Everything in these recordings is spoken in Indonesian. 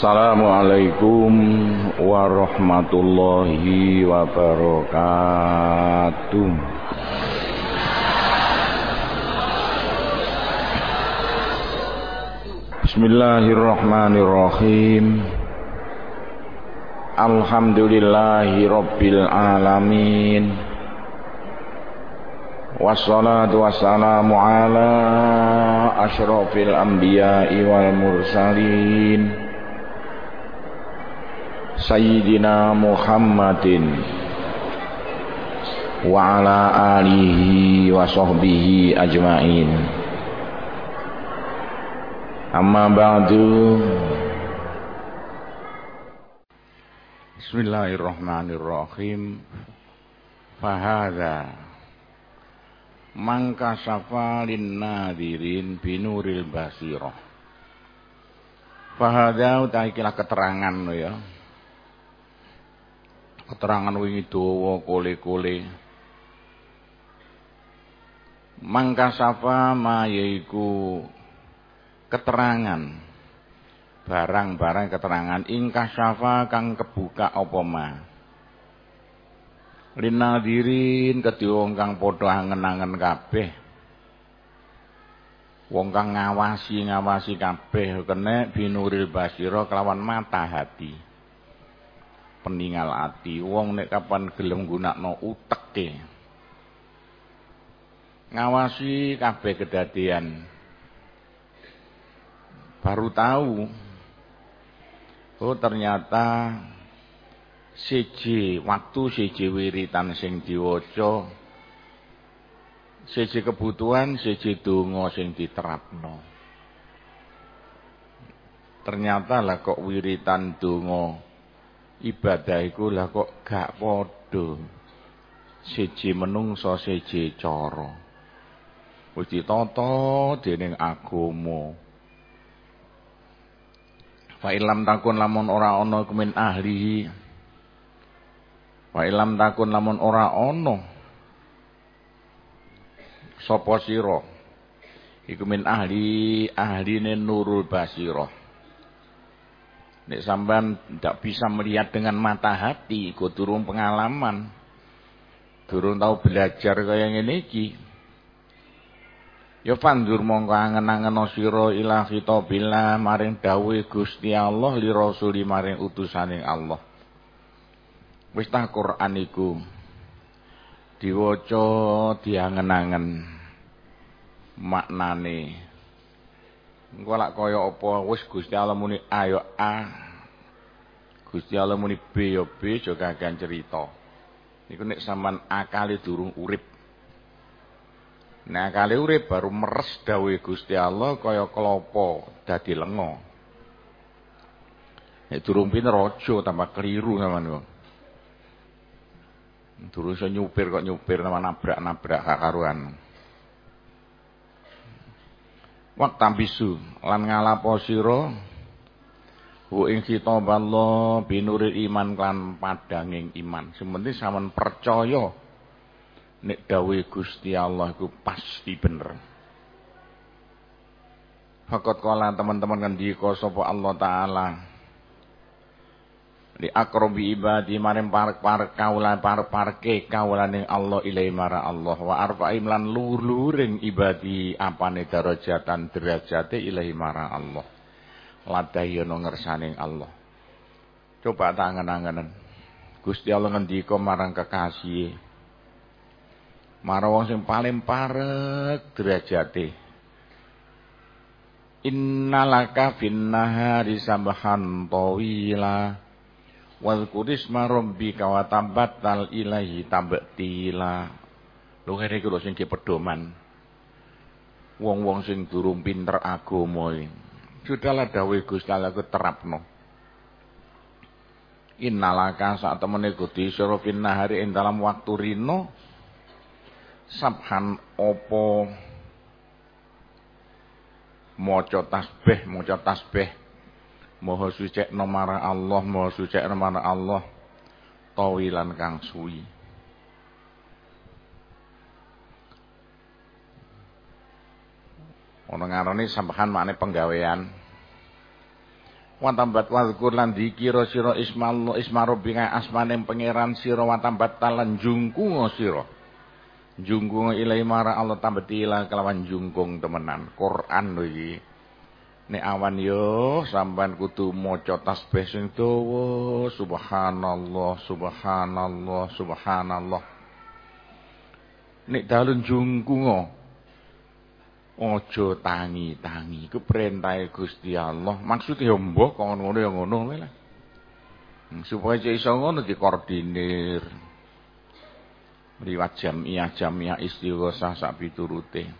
Assalamualaikum warahmatullahi wabarakatuh. Bismillahirrahmanirrahim. Alhamdulillahi rabbil alamin. Wassalatu wassalamu ala asyrafil anbiya'i wal mursalin. Sayyidina Muhammadin wa ala alihi wa sahbihi ajmain. Amma ba'du. Bismillahirrahmanirrahim. Fahadha mangka lin nadirin binuril basirah. Fahadha utahikilah keterangan ya keterangan wingi dawa kole-kole mangka sapa ma yaiku keterangan. Barang-barang keterangan. Ingkah syafa kang kebuka apa ma? Linadirin kedhi wong kang padha angen-angen kabeh. Wong kang ngawasi-ngawasi kabeh kene binuril basira kelawan mata hati peninggal ati. Wong nek kapan gelem gunakno uteke ngawasi kabeh kedadian. Baru tahu oh ternyata siji waktu siji wiritan sing diwaca siji kebutuhan siji donga sing diterapno. Ternyata lah kok wiritan donga ibadah iku lah kok gak padha. Siji menungso siji cara. Wis ditata dening agama fa ilam takun lamun ora ana kumin ahli fa ilam takun lamun ora ana sapa sira? Iku min ahli ahline nurul basirah Nek sampean tidak bisa melihat dengan mata hati, kok turun pengalaman. Turun tahu belajar kaya ngene iki. Ya fandur mongko angen-angen sira ila khitabillah maring dawuh Gusti Allah li rasuli maring utusane Allah. Wis ta Quran iku diwaca diangen-angen maknane Engko lak kaya apa wis Gusti Allah muni ayo A. Gusti Allah muni B ya B aja kagan cerita. Niku nek sampean akale durung urip. Nek akale urip baru meres dawuhe Gusti Allah kaya klopo dadi lenga. Nek durung pinter aja tambah keliru sampean kok. Durung iso nyupir kok nyupir sama nabrak-nabrak karuan. Waktambisu lan ngalapo sira hu ing khitaballah binuril iman kan padanging iman. Sementing sampean percaya nek dawuh Gusti Allah iku pasti bener. Fakot kala teman-teman kan diko sapa Allah taala li akrobi ibadi maring parek-parek kawula parek-parke kawulaning Allah ilai mara Allah. Wa arfa'im lan luring ibadi apane darajatan derajate ilahi mara Allah. Ladayono ngersaning Allah. Coba tangan-tanganan. Gusti Allah ngendika marang kekasih. Marang wong sing paling parek derajate. Innalaka fin nahari sambahan tawila Wadhkurisma rabbika wa tabattal ilahi tabtila. Lho ngene iki lho sing pedoman. Wong-wong sing durung pinter agama iki. Sudahlah dawuh Gusti Allah ku terapno. Innalaka saat temene Gusti sira nahari ing dalam waktu rino sabhan opo maca tasbih maca tasbih Maha suci nomara Allah, Maha suci nomara Allah tawilan kang suwi. Ana ngarani sampehan makne penggawean. Watambat wadkur lan dikira sira ismallah isma rabbika asmaning pangeran sira watambat talan jungkung sira. Jungkung ilai mara Allah tambetila kelawan jungkung temenan. Quran lho iki. Nek awan yo sampean kudu maca tasbih sing dawa subhanallah subhanallah subhanallah. Nek dalun jungkung Ojo tangi-tangi iku perintahe Gusti Allah. Maksude ya mbah kok ngono ya ngono lah. Hmm, supaya cek iso ngono dikoordinir. Liwat jamiah jamiah istighosah sak piturute.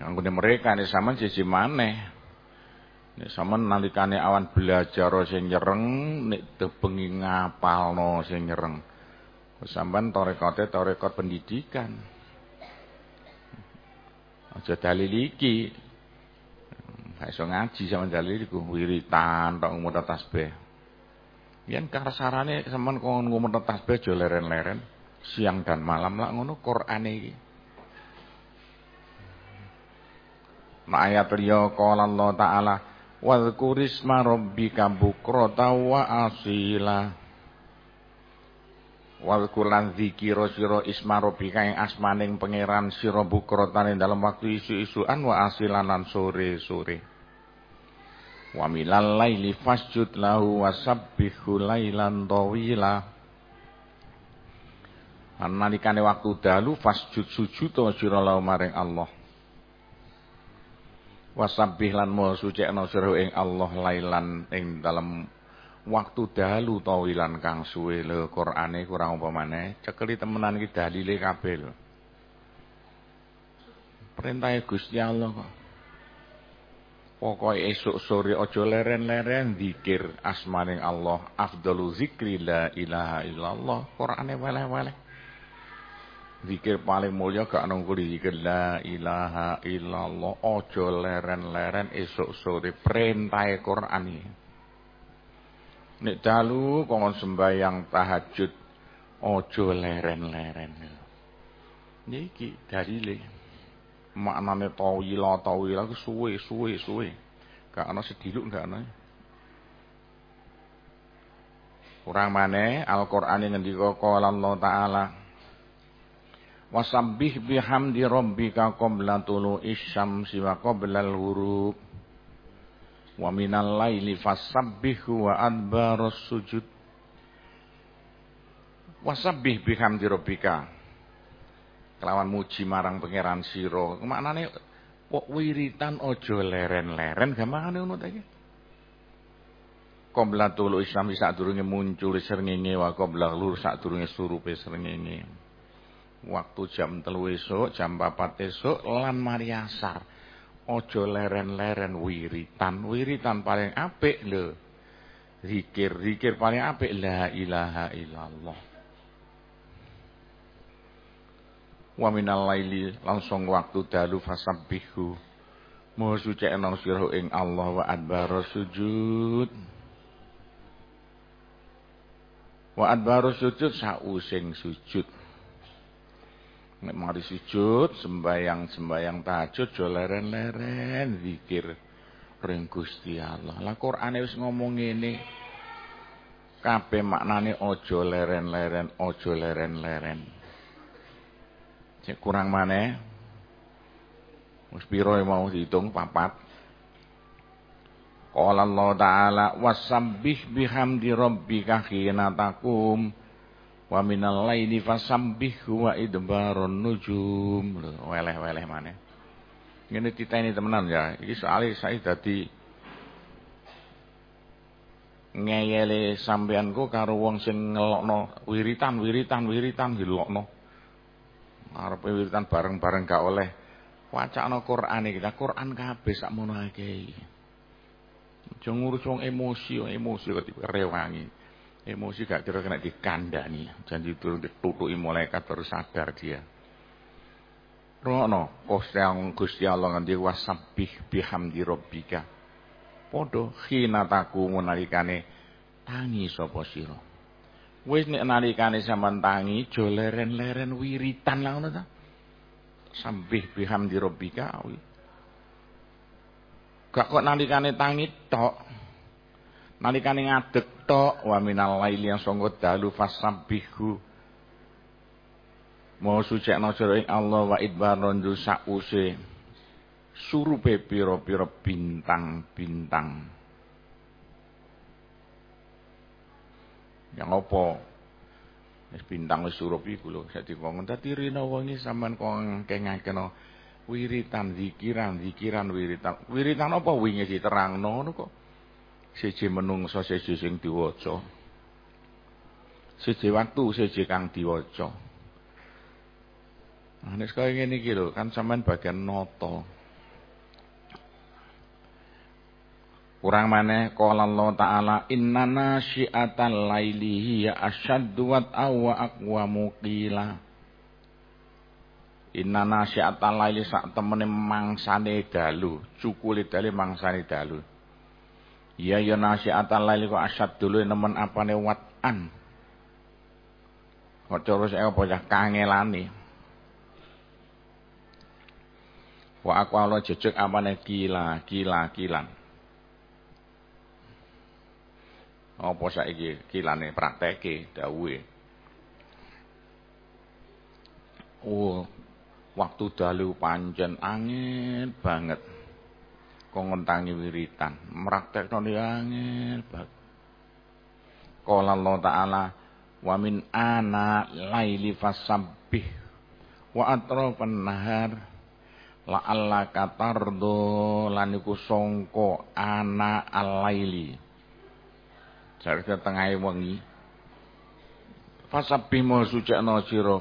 Anggone mereka nek sampean siji maneh. Nek sampean nalikane awan belajar sing nyereng, nek tebengi ngapalno sing nyereng. Sampean torekote torekot pendidikan. Aja dalil iki. Gak iso ngaji sama dalil iku wiritan tok ngomong tasbih. Yen kasarane sampean kok ngomong tasbih aja leren-leren siang dan malam lah ngono Qur'ane iki. Ayat liya qala Allah taala wa dzkurisma rabbika bukrata wa asila. wal kulan zikira sira isma rabbika ing asmaning pangeran sira bukrotane dalam waktu isu-isuan wa asilanan sore-sore. Wa milal laili fasjud lahu wasabbihu lailan tawila. Nalikane waktu dalu fasjud sujud sira lahu maring Allah wasabbih lan mo sucekno sira ing Allah lailan ing dalam waktu dalu tawilan kang suwe. Lho Qur'ane kurang apa maneh? Cekeli temenan iki dalile kabeh lho. Perintahe Gusti Allah kok. Pokoke esuk sore aja leren-leren zikir asmaning Allah. Afdalu zikri la ilaha illallah. Qur'ane weleh-weleh Zikir paling mulia gak nunggu zikir la ilaha illallah aja leren-leren esuk sore perintahe Qur'an iki Nek dalu kongkon sembayang tahajud ojo leren-leren. Niki dalile. Maknane tawila tawila ku suwe suwe suwe. Gak ana sediluk gak ana. Kurang maneh Al-Qur'an ngendika qala Allah taala Wasabbih bihamdi rabbika qabla tulu'isy syamsi wa qabla al-ghurub. Wa minal laili fasabbihu wa adbaros sujud. Wasabbih bihamdi rabbika. Kelawan muji marang pangeran sira. Maknane kok wiritan aja leren-leren? Gampangane ngono ta iki? Qabla tulu Islam sadurunge muncul srengenge wa qabla lur sadurunge surupe srengenge waktu jam telu esuk jam 4 esuk lan mari asar Ojo leren-leren wiritan. Wiritan paling apik lho. Zikir, zikir paling apik la ilaha illallah. Wa minal laili langsung waktu dalu fasabbihu. Moho sucekno sira ing Allah wa adbaro sujud. Wa adbaro sujud sausing sujud. Nek mari sujud, sembayang-sembayang tahajud jo leren-leren zikir ring Gusti Allah. Lah Qur'ane wis ngomong ngene. Kabeh maknane aja leren-leren, aja leren-leren. Cek kurang maneh. Wis pira mau dihitung papat. Qala Allah Ta'ala wasabbih bihamdi rabbika takum wa minal laili fasabbihu wa idbaron nujum. Weleh-weleh maneh. Ngene titeni temenan ya. Iki soalé saya dadi ngeyele sampeanku karo wong sing ngelokno wiritan wiritan wiritan dilokno. Arepe wiritan bareng-bareng gak oleh. Wacana Quran iki. Quran kabeh sakmono akeh aja ngurus wong emosi emosi kok rewangi Emosi gak kira kena dikandani. Janji turun ditutuki malaikat baru sadar dia. Rono, yang Gusti Allah ngendi wasabbih bihamdi rabbika. Padha khinataku nalikane tangi sapa sira. Wis nek nalikane sampean tangi aja leren-leren wiritan lah ngono ta. Sambih bihamdi rabbika. Gak kok nalikane tangi tok. Nalikane ngadeg tok wa minal laili yang dalu fasabbihu. Mau sucekno sira ing Allah wa idbaron sause surupe pira-pira bintang-bintang. Yang apa? Wis bintang wis surup iku lho, sak dikon dadi rina wengi sampean kok kengakeno wiritan zikiran, zikiran wiritan. Wiritan apa wingi diterangno ngono kok. Siji menungso siji sing diwaca. Siji waktu siji kang diwaca. Nah, nek kaya ngene iki lho, kan sampean bagian noto. Kurang maneh qala Allah taala innana syi'atal laili hiya asyaddu wa awa aqwamu qila. Innana syi'atal laili sak temene mangsane dalu, cukule dalu mangsane dalu. Ya ya nasyiatal laili kok asyad dulu nemen apane watan. Kok terus apa ya kangelane. Wa aku Allah jejeg apane gila, gila, kilan. Apa saiki kilane prakteke dawuhe. Oh, waktu dalu pancen angin banget. Kok ngentangi wiritan, mraktekno angin banget. Qala Allah Ta'ala wa min ana laili fasabbih wa atrafan nahar la'allaka tardo lan iku sangka ana al-laili Jarke tengahe wengi. Fasabimo sucekno sira.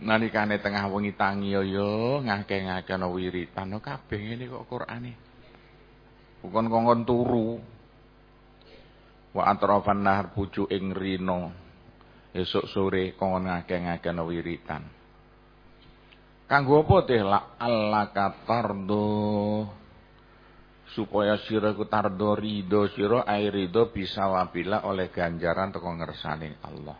Nalikane tengah wengi tangi yo ngake-ngakeno wiritan kabeh ngene kok Qur'ane. Bukan kongkon turu. Wa atrafan nahar pucuk ing rino. Esuk sore kongkon ngake-ngakeno wiritan. Kanggo apa teh la Allah katardo supaya sira ku tardo ridho sira air ridho bisa wabila oleh ganjaran teko ngersane Allah.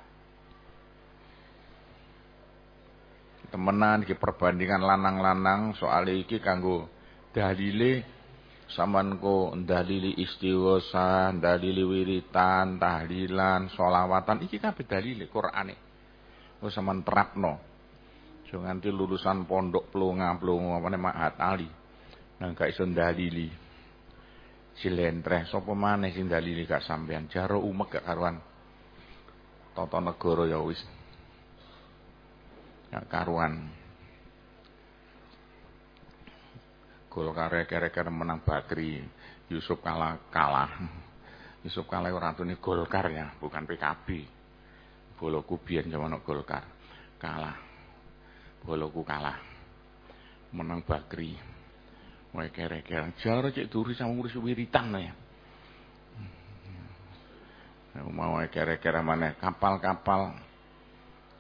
Temenan iki perbandingan lanang-lanang soal iki kanggo dalile saman ko dalili istighosah, dalili wiritan, tahlilan, solawatan iki kabeh dalile Qur'ane. Wis sampean terapno. Jo nganti lulusan pondok plonga-plonga apa Mahat Ali. Nang gak iso dalili silentreh sapa maneh sing dalile gak sampean jaro umek gak karuan tata negara ya wis gak karuan Golkar kere-kere menang Bakri. Yusuf kalah kalah. Yusuf kalah ora tune Golkar ya bukan PKB boloku biyen jaman Golkar. Kalah. Boloku kalah. Menang Bakri. Wae kere-kere. Jare cek duri sama ngurus wiritan ya. Mau wae kere-kere mana kapal-kapal.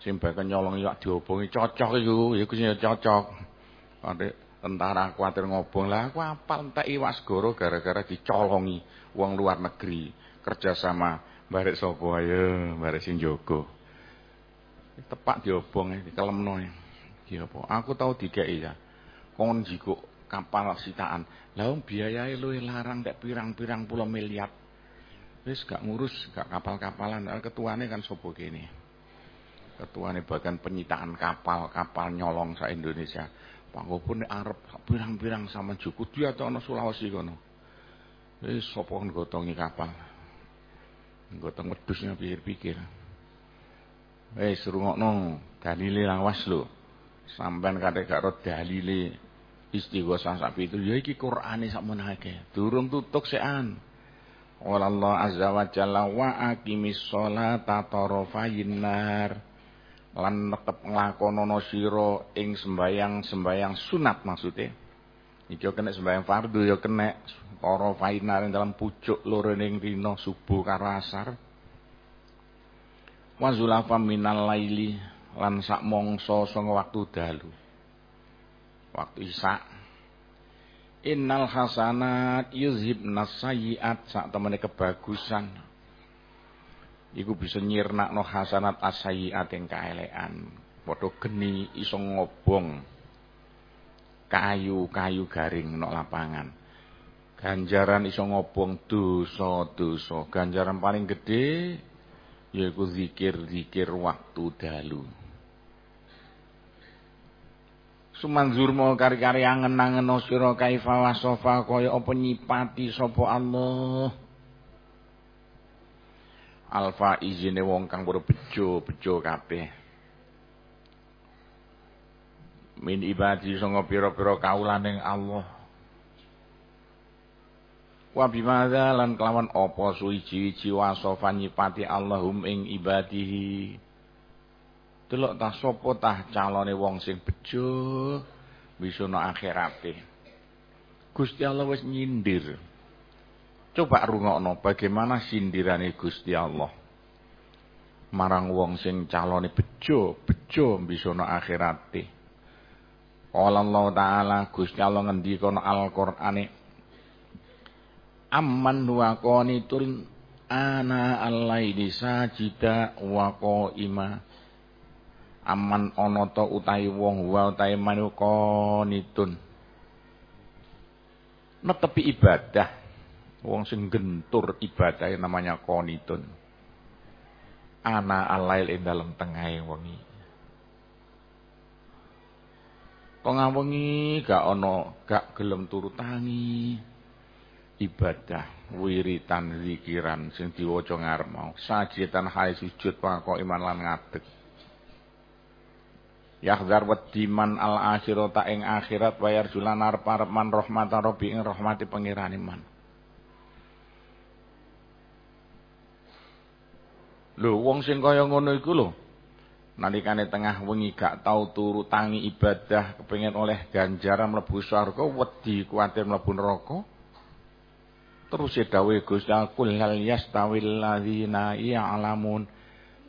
Sing bakal nyolong yak diobongi cocok iku, iku sing cocok. Ade tentara kuatir ngobong lah aku apal entek iwas goro gara-gara dicolongi wong luar negeri kerja sama barek sapa ayo barek sing jogo tepak diobong iki kelemno iki apa aku tau dikeki ya kon jikuk kapal sitaan. Lah biayai luwih larang nek pirang-pirang puluh miliar. Wis gak ngurus, gak kapal-kapalan. Ketuane kan sapa kene. Ketuane bagian penyitaan kapal, kapal nyolong sa Indonesia. Pangopun nek arep pirang-pirang sama juku dia atau ana Sulawesi kono. Wis sapa nggotongi kapal. Nggotong wedhusnya pikir-pikir. Wis rungokno dalile lawas lho. Sampean kate gak ro dalile istighosah sapi itu ya iki Qur'ane sak menake durung tutuk Wala Allah azza wa jalla wa aqimis sholata tarafayin lan tetep nglakonana sira ing sembayang-sembayang sunat maksude. Iki kena sembayang fardu ya kena tarafayin nar dalam pucuk loro ning dina subuh karo asar. Wa zulafa minal laili lan sak mangsa sanga waktu dalu. Waktu Isa Innal hasanat yuzhibnas sayyiat sak temene kebagusan iku bisa nyirnakno hasanat as-sayyiat ing kaelekan padha geni iso ngobong kayu-kayu garing nok lapangan Ganjaran iso ngobong dosa-dosa. Ganjaran paling gede yaiku zikir-zikir waktu dalu. Sumanzur mau kari-kari angen-angen sira kaifa wasofa kaya apa nyipati sapa Allah. Alfa izine wong kang padha bejo-bejo kabeh. Min ibadi sanga pira-pira kaulaning Allah. Wa bimadza lan kelawan apa suwiji-wiji wasofa nyipati Allahum ing ibadihi. Delok tah sapa tah calone wong sing bejo wisuna akhirate. Gusti Allah wis nyindir. Coba rungokno bagaimana sindirane Gusti Allah. Marang wong sing calone bejo, bejo bisana akhirate. Qala Allah taala Gusti Allah ngendika Al-Qur'ane amman wa qanitul ana al-laili sajida wa qaima aman ana ta utahe wong wa utahe manu qanitun netepi ibadah wong sing gentur ibadah namanya qanitun ana al-lail ing dalem tengahe wengi. Tengah wengi gak ana gak gelem turu tangi. Ibadah wiritan zikiran sing diwaca ngarep mau. Sajitan hai sujud pangko iman lan ngadeg. Yahdar wediman al akhirata ing akhirat wayar julan arep arep man rahmatan rabbi ing rahmati pangirane man Lho wong sing kaya ngono iku lho nalikane tengah wengi gak tau turu tangi ibadah kepengin oleh ganjaran mlebu surga wedi kuwatir mlebu neraka Terus dawe Gusti kul hal yastawil ladzina ya'lamun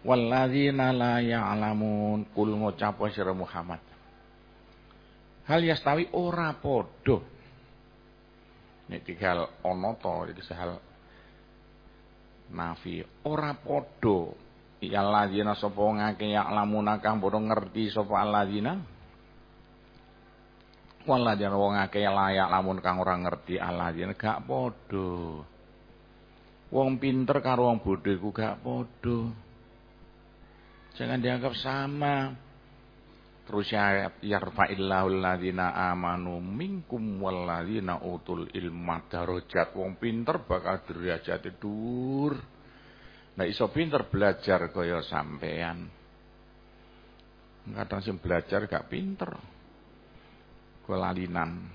wal ladzina la ya'lamun kul ngucap sira Muhammad. Hal yastawi ora padha. Nek tinggal ana to iki hal nafi ora padha. Ya ladzina sapa ngake ya'lamun kang padha ngerti sapa alladzina waladyan wong akeh layak lamun kang ora ngerti aladyan gak padha. Wong pinter karo wong bodho iku gak padha. Jangan dianggap sama. Terus ayat yarfa'illahu alladzina amanu minkum walladzina utul ilma darajat. Wong pinter bakal derajate dhuwur. Nah iso pinter belajar kaya sampean. Kadang sing belajar gak pinter kelalinan.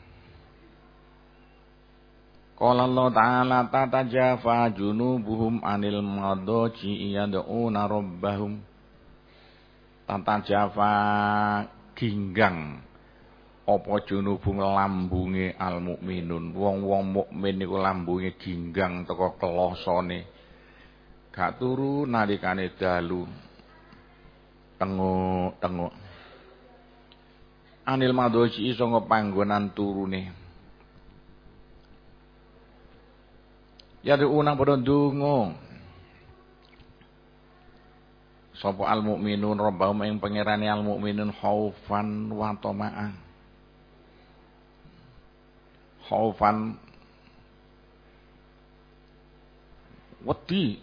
Qala Allah Ta'ala tatajafa junubuhum anil madaji yad'una rabbahum. Tatajafa ginggang. Apa junubung lambunge al mukminun wong-wong mukmin niku lambunge ginggang teko kelosone. Gak turu nalikane dalu. Tenguk-tenguk anil madoji sanga panggonan turune. Ya diunang padha ndonga sapa al mukminun rabbahum ing pangerane al mukminun khaufan wa tama'an khaufan wedi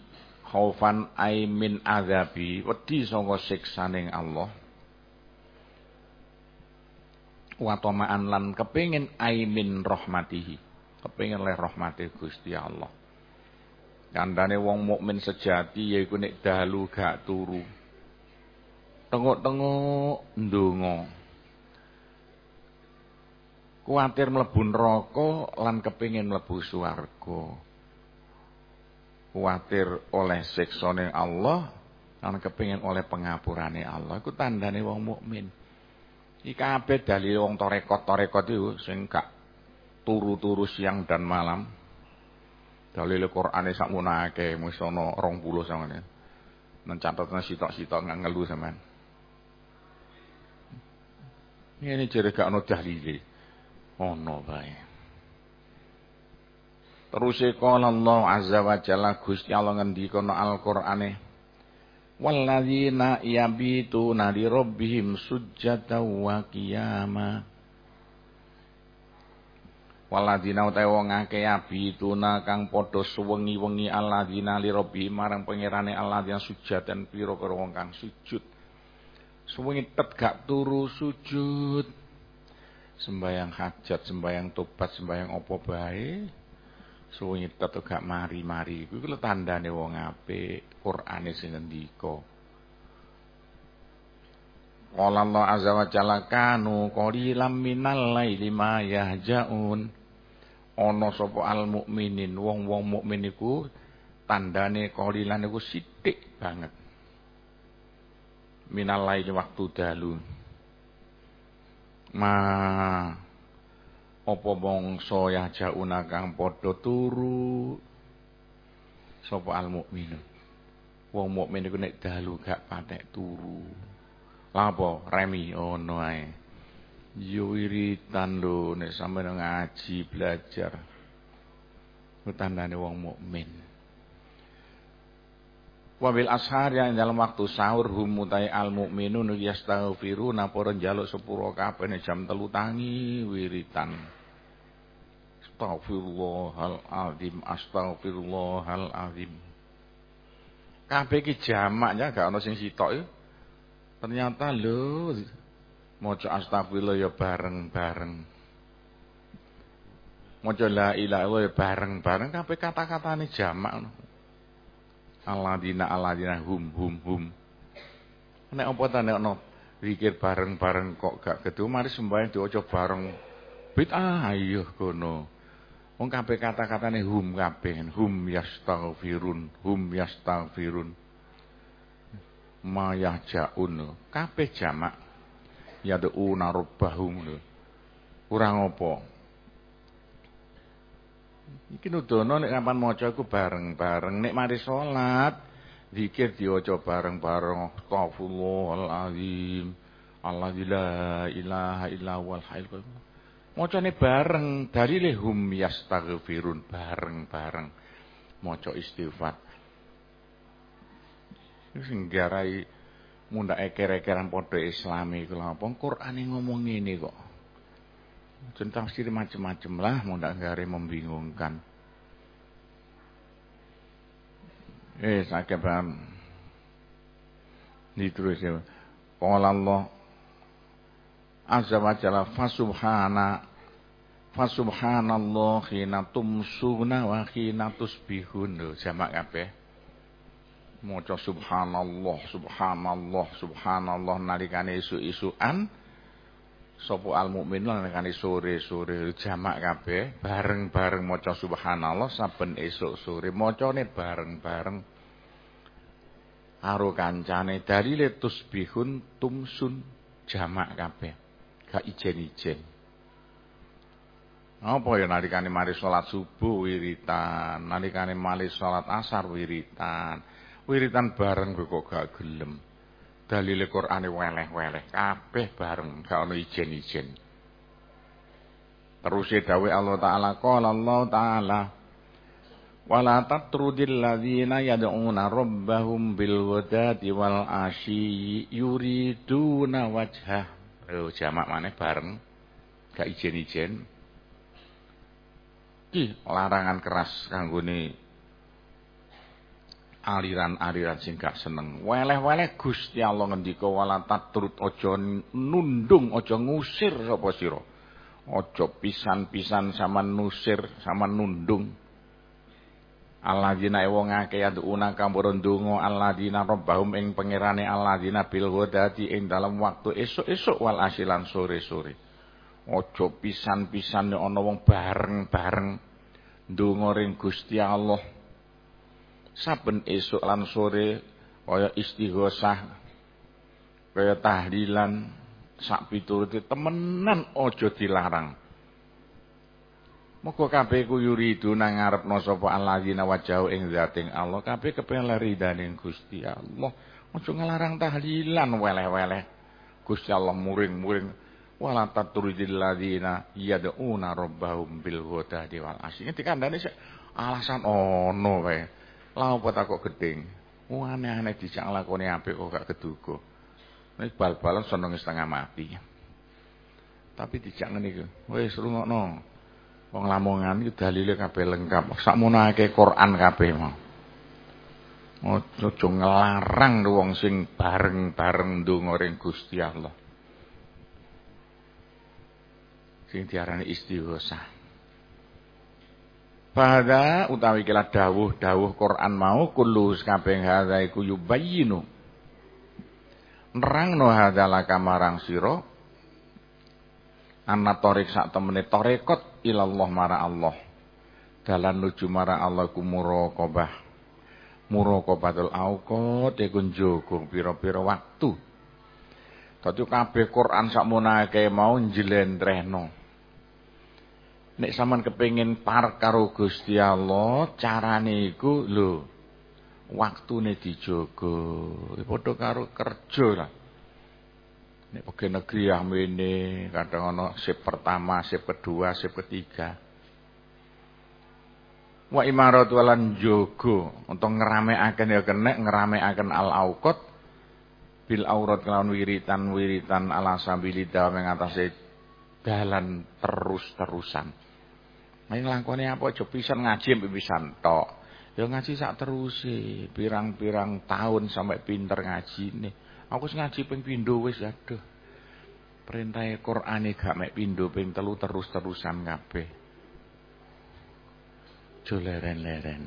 khaufan ai min azabi wedi saka siksaning Allah. Watoma'an lan kepingin aimin rahmatihi. Kepingin leh rahmati Gusti Allah kandane wong mukmin sejati yaiku nek dalu gak turu. Tengok-tengok ndonga. Kuatir mlebu neraka lan kepingin mlebu swarga. Kuatir oleh siksane Allah lan kepingin oleh pengapurane Allah. Iku tandane wong mukmin. Iki kabeh dalil wong torekot-torekot itu sing gak turu-turu siang dan malam. Dalil Qur'ane sakmunake wis ana 20 samane. Mencatatna sitok-sitok nggak ngelu sampean. Ini jere gak ono dalile. Ono bae. Terus qala Allah azza wa jalla Gusti Allah ngendika no Al-Qur'ane walladzina yabituna li rabbihim sujjatan wa qiyama waladina utawa wong akeh abituna kang padha suwengi-wengi alladzina li rabbi marang pangerane alladzina sujadan pira-pira wong kang sujud. Suwengi tet gak turu sujud. Sembayang hajat sembayang tobat sembayang apa bae? Suwengi tet gak mari-mari. Iku lho tandane wong apik Qur'ane sing ngendika. Qala Allah azza wa jalla kanu qalilam minal laili ma yahjaun. Ana sapa al mukminin wong-wong mukmin iku tandane qalilan iku sithik banget. Minal laili waktu dalu. Ma apa mongso yahjauna kang padha turu sapa al mukmin. Wong mukmin iku nek dalu gak patek turu. Lapo remi ono ae. Yo wiritan lho nek sampeyan ngaji belajar. Ku tandane wong mukmin. Wabil ashar yang dalam waktu sahur hum mutai al mukminun yastaghfiruna para njaluk sepuro kabeh jam telu tangi wiritan. Astagfirullahal azim, astagfirullahal azim. Kabeh ki jamaknya gak ono sing sitok ya. Ternyata lho maca astagfirullah ya bareng-bareng. Maca la ilaha ya bareng-bareng kabeh kata-katane jamak ngono. Alladzina alladzina hum hum hum. Nek apa ta nek ono bareng-bareng kok gak kedu mari sembahyang diwaca bareng. Bid'ah ayo kono. Wong kabeh kata-katane hum kabeh, hum yastaghfirun, hum yastaghfirun mayah jaun kabeh jamak yaduna rabbahum lho kurang apa iki nudono nek kapan maca iku bareng-bareng. Nek mari salat zikir diwaca bareng-bareng. Astagfirullahalazim Allah la ilaha illa huwal hayyul qayyum. Macane bareng dalile hum yastaghfirun bareng-bareng. Maca istighfar. Sing garai munda eker-ekeran padha islami iku lha apa Qur'ane ngomong ngene kok. Tentang tafsir macam-macam lah munda gare membingungkan. Eh sakit paham. Diterus ya. Qala Allah Azza wa Jalla fasubhana fasubhanallah khina tumsuna wa khina tusbihun jamak kabeh maca subhanallah subhanallah subhanallah nalikane isu-isukan sapa al mukmin nalikane sore-sore jamak kabeh bareng-bareng maca subhanallah saben esuk sore. Macane bareng-bareng. Karo kancane dalile tusbihun tumsun jamak kabeh. Gak ijen-ijen. Apa ya nalikane mari salat subuh wiritan? Nalikane mari salat asar wiritan wiritan bareng kok gak gelem. Dalile Qur'ane weleh-weleh kabeh bareng, gak ono ijen-ijen. Terus dawe Allah taala qala Allah taala wala tatrudil ladzina yad'una rabbahum bil ghadati wal asyi yuriduna wajhah. Oh jamak maneh bareng. Gak ijen-ijen. Ki larangan keras kanggone aliran-aliran sing gak seneng. Weleh-weleh Gusti Allah ngendika wala tatrut aja nundung, aja ngusir sapa sira. Aja pisan-pisan sama nusir, sama nundung. Alladzina wong akeh yaduna kambara ndonga alladzina rabbahum ing pangerane alladzina bil ghadati ing dalam waktu esuk-esuk wal asilan sore-sore. Aja pisan-pisan ana wong bareng-bareng ndonga ring Gusti Allah saben esuk lan sore kaya istighosah kaya tahlilan sak piturute temenan aja dilarang. Muga kabeh ku yuridu nang ngarepno sapa alladzina wajahu ing zating Allah kabeh kepengin ridaning Gusti Allah. Aja ngelarang tahlilan weleh-weleh. Gusti Allah muring-muring wala tatrudil ladzina yad'una rabbahum bil ghadati wal asyi dikandani alasan ono wae Lah apa tak kok gedeng? Oh aneh-aneh dijak lakoni apik kok gak keduga. Nek bal-balan seneng setengah mati. Tapi dijak ngene iku. Wis rungokno. Wong Lamongan iki dalile kabeh lengkap. Sakmono akeh Quran kabeh mau. Ojo ngelarang wong sing bareng-bareng ndonga ring Gusti Allah. Sing diarani istighosah. Pada utawi kila dawuh-dawuh Quran mau kullu kabeh hadza iku yubayyinu. Nerangno hadza laka marang sira anna tarik sak temene ilallah mara Allah. Dalan nuju mara Allah ku muraqabah. Muraqabatul auqat iku njogo pira-pira waktu. Dadi kabeh Quran sak munake mau njlentrehno. Nek sampean kepengin par karo Gusti Allah, carane iku lho waktune dijaga. Padha karo kerja lah. Nek pegawai negeri ini kadang ana sip pertama, sip kedua, sip ketiga. Wa imarat walan jogo untuk ngerameaken ya kenek ngerameaken al auqat bil aurat kelawan wiritan-wiritan ala sabilillah mengatasi dalan terus-terusan. Ning lakone apa aja pisan ngaji pisan tok. Ya ngaji sak teruse, pirang-pirang tahun sampai pinter ngajine. Aku wis ngaji ping pindho wis aduh. Perintah Qur'ane gak mek pindho ping telu terus-terusan kabeh. Jo leren-leren.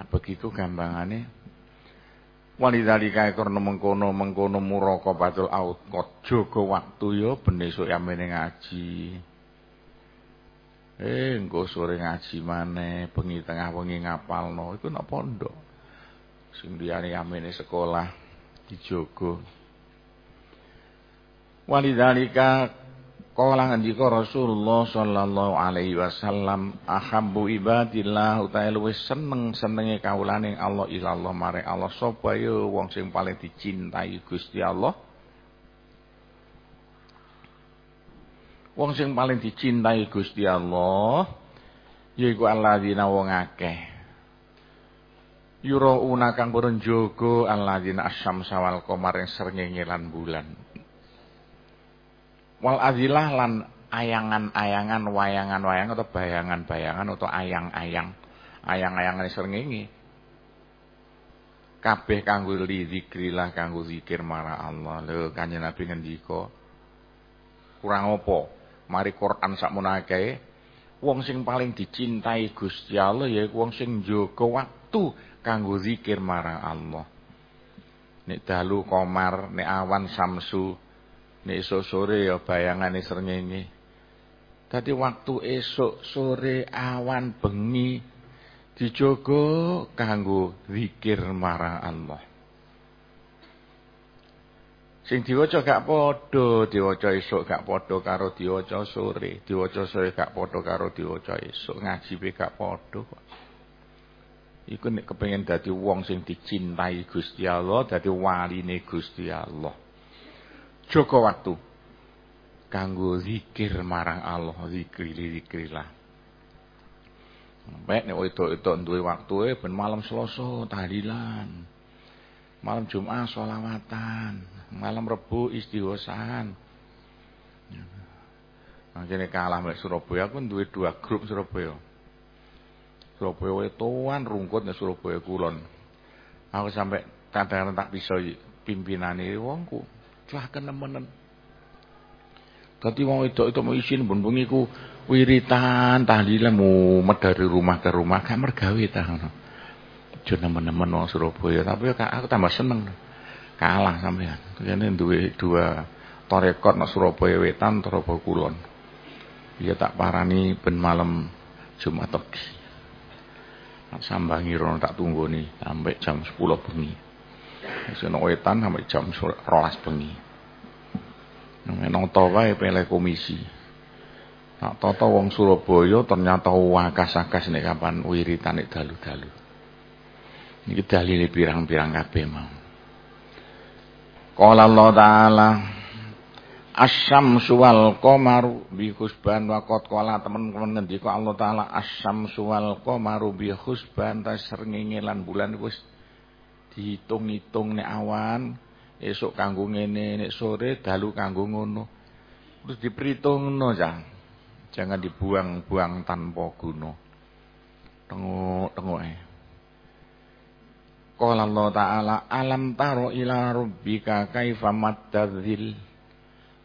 Apa gitu gampangane? Walidhalika karena mengkono mengkono muraqabatul aut jaga waktu ya ben esuk yamene ngaji. Eh, engko sore ngaji maneh, bengi tengah bengi ngapalno, iku nak pondok. Sing liyane amene sekolah dijogo. Walidhalika Kala ngendika Rasulullah sallallahu alaihi wasallam ahabbu ibadillah utahe luwih seneng-senenge kawulane Allah ilallah mare Allah sapa ya wong sing paling dicintai Gusti Allah Wong sing paling dicintai Gusti Allah yaiku alladzina wong akeh. Yurauna kang purun jaga alladzina asyamsa wal qamar srengenge lan bulan. Wal adilah lan ayangan-ayangan, wayangan-wayangan atau bayangan-bayangan atau ayang-ayang, ayang-ayangan srengenge. Kabeh kanggo li zikrillah kanggo zikir marang Allah. Lho Kanjeng Nabi ngendika kurang apa? mari Quran sakmunake wong sing paling dicintai Gusti Allah ya wong sing njaga waktu kanggo zikir marang Allah nek dalu komar nek awan samsu nek esuk sore ya bayangane srengenge dadi waktu esuk sore awan bengi dijogo kanggo zikir marang Allah Sing diwaca gak padha, diwaca esuk gak padha karo diwaca sore, diwaca sore gak padha karo diwaca esuk, ngaji pe gak padha kok. Iku nek kepengin dadi wong sing dicintai Gusti Allah, dadi waline Gusti Allah. Joko waktu kanggo zikir marang Allah, zikri zikrilah. Baik nek itu-itu duwe waktu ben malam Selasa tahlilan. Malam Jumat sholawatan malam Rebu istighosahan. Makanya kalah mbek Surabaya pun duwe dua grup Surabaya. Surabaya wetuan rungkut Surabaya kulon. Aku sampai kadang-kadang tak bisa pimpinane wongku. Celah kenemenen. Dadi wong itu itu mau isin ben bengi ku wiritan tahlilan mumet dari rumah ke rumah gak mergawe ta ngono. Aja nemen-nemen wong Surabaya, tapi aku tambah seneng kalah sampean. Kene duwe dua torekot nak Surabaya Wetan, Surabaya Kulon. Dia tak parani ben malam Jumat Pagi. Sambangi rono tak tunggu nih sampai jam 10 bengi. Sono wetan sampai jam 12 bengi. Nang to wae pele komisi. Tak toto wong Surabaya ternyata wakas-akas nek kapan wiritan nek dalu-dalu. Iki dalile pirang-pirang kabeh mau. Qala Allah taala Asyamsu wal qamaru bi husban wa qad qala teman-teman ngendika Allah taala asyamsu wal qamaru bi husban ta srengenge lan bulan wis dihitung-hitung nek awan esuk kanggo ngene nek sore dalu kanggo ngono. Terus diperhitungno jang Jangan dibuang-buang tanpa guna. Tengok-tengok eh. Qala Allah Ta'ala alam taro ila rabbika kaifa maddadzil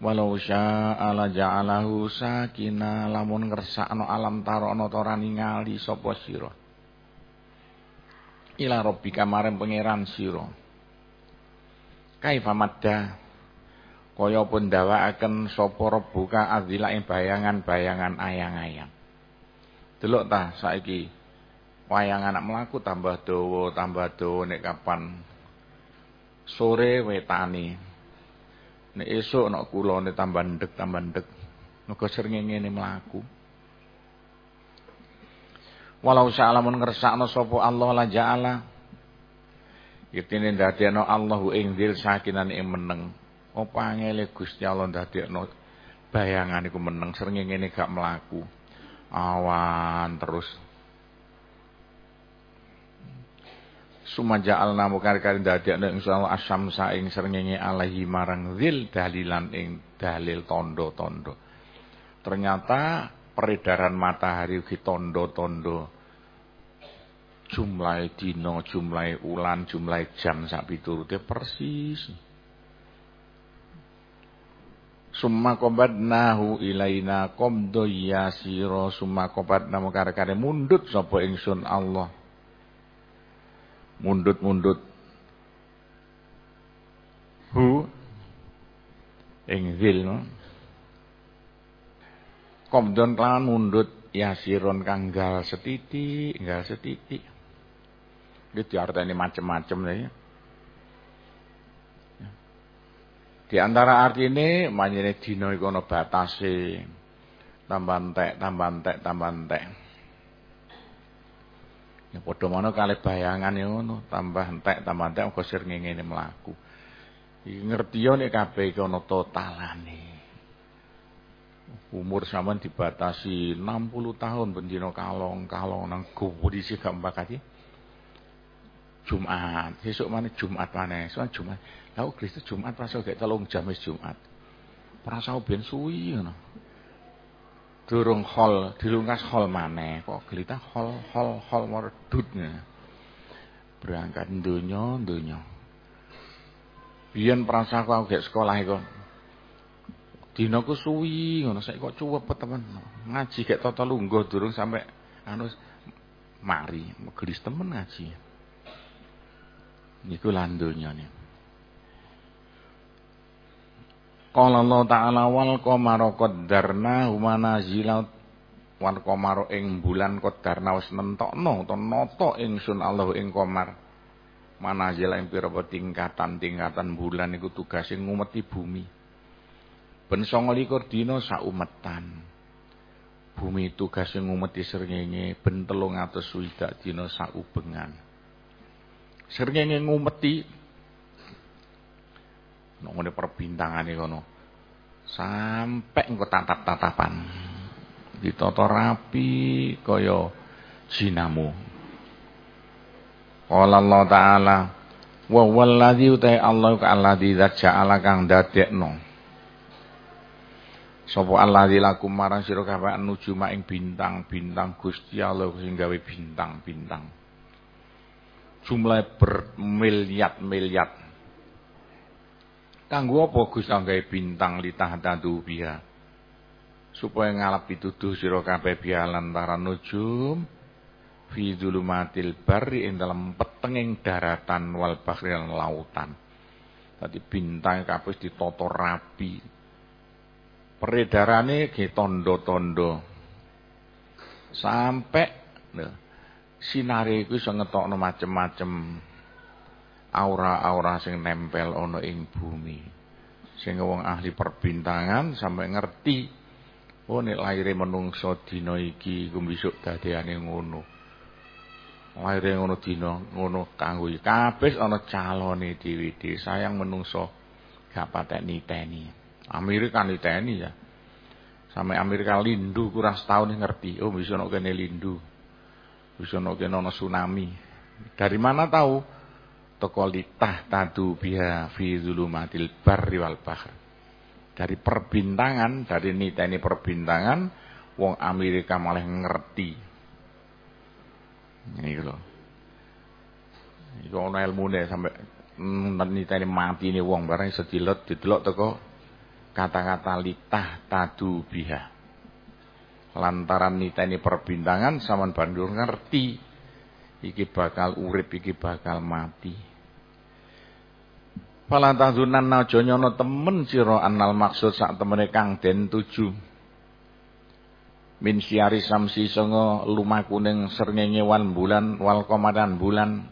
walau syaa la ja'alahu sakina lamun ngersakno alam taro ta ningali sapa sira. Ila rabbika marang pangeran sira kaifa madda? Kaya pun dawakaken sapa rabbuka adzila ing bayangan-bayangan ayang-ayang. Delok ta saiki. Wayang anak melaku tambah dawa tambah dawa nek kapan? Sore wetani nek esuk nek kulone tambah ndek tambah ndek. Mergo srengenge ngene mlaku. Walau sa'alamun ngersakno sapa Allah la ja'ala Yektine ndadekno Allahu ing dil sakinan ing meneng. Apa angele Gusti Allah ndadekno bayangan iku meneng srengenge ngene gak mlaku. Awan terus Sumaja alna mukar kari dadekno insyaallah asam saing srengenge alaihi marang zil dalilan ing dalil tondo-tondo. Ternyata peredaran matahari ugi tondo-tondo. Jumlah dino, jumlah ulan, jumlah jam sak piturute persis. Summa nahu ilaina komdo yasiro summa namu kare-kare mundut sapa ingsun Allah. Mundut-mundut. Hu. Ing zil. Komdon kelawan mundut yasiron kang gal setiti gal setiti iki diarteni macem-macem ya Di antara arti ini manjene dina iku ana batase. Tambah entek, tambah entek, tambah entek. Ya padha mana kalih bayangan ya ngono, tambah entek tambah entek kok sir ngene mlaku. Iki ngerti yo nek kabeh iki ana totalane. Umur sampean dibatasi 60 tahun bendina kalong-kalong nang gowedi sih gak mbakati. Jumat, besok mana? Jumat mana? Soal Jumat. Lah Kristus Jumat? Pas gak telung jam wis Jumat. Prasau ben suwi ngono. Durung hol dilungkas hol maneh kok. Gelita hol hol hol merdutnya. Berangkat dunya dunya biyen prasaku aku gek sekolah iku. Dina ku suwi ngono. Saiki kok cuwepet temen. Ngaji gek tata lungguh durung sampe anu mari. Gelis temen ngaji niku lan nih Qala Allah Ta'ala wal qamara qaddarna manazila wal qamara ing bulan qaddarna wis nentokno utawa nata ingsun Allah ing qamar. Manazila ing pira tingkatan-tingkatan bulan iku tugase ngumeti bumi. Ben 29 dina saumetan bumi tugase ngumeti srengenge ben 300 swidak dina saubengan srengenge ngumeti ngene perbintangane kono. Sampai engko tatap-tatapan. Ditata rapi kaya jinamu. Qala Allah taala wa wallazi utai Allah ka alladzi ja'ala kang dadekno. Sapa alladzi lakum marang sira kabeh nujuma ing bintang-bintang Gusti Allah sing gawe bintang-bintang. Jumlah bermiliat-miliat Kanggo apa Gus gawe bintang litah tadu biha? Supaya ngalap pituduh sira kabeh biha lantaran nujum fi dzulumatil barri ing dalam petenging daratan wal bahri lautan. Tadi bintang kabeh ditata rapi. Peredarane ge tondo-tondo. Sampai sinare iku iso ngetokno macem-macem aura-aura sing nempel ana ing bumi. Sing wong ahli perbintangan sampai ngerti oh nek laire menungso dina iki iku besok dadeane ngono. Laire ngono dina ngono kanggo kabeh ana calone dhewe-dhewe sayang menungso gak patek niteni. Amerika niteni ya. Sampai Amerika lindu kurang setahun ngerti. Oh bisa ono kene lindu. Bisa ono kene ono tsunami. Dari mana tahu? toko litah tadu biha fi zulumatil barri wal bahr. Dari perbintangan, dari niteni perbintangan, wong Amerika malah ngerti. Ini lho. Iku ana ilmune sampe niteni mati ini wong barang iso dilot didelok teko kata-kata litah tadu biha. Lantaran niteni perbintangan saman Bandung ngerti. Iki bakal urip iki bakal mati. Fala tazunan aja nyono temen sira anal maksud sak temene kang den tuju min siari samsi songo lumakuning srengenge wan bulan wal komadan bulan.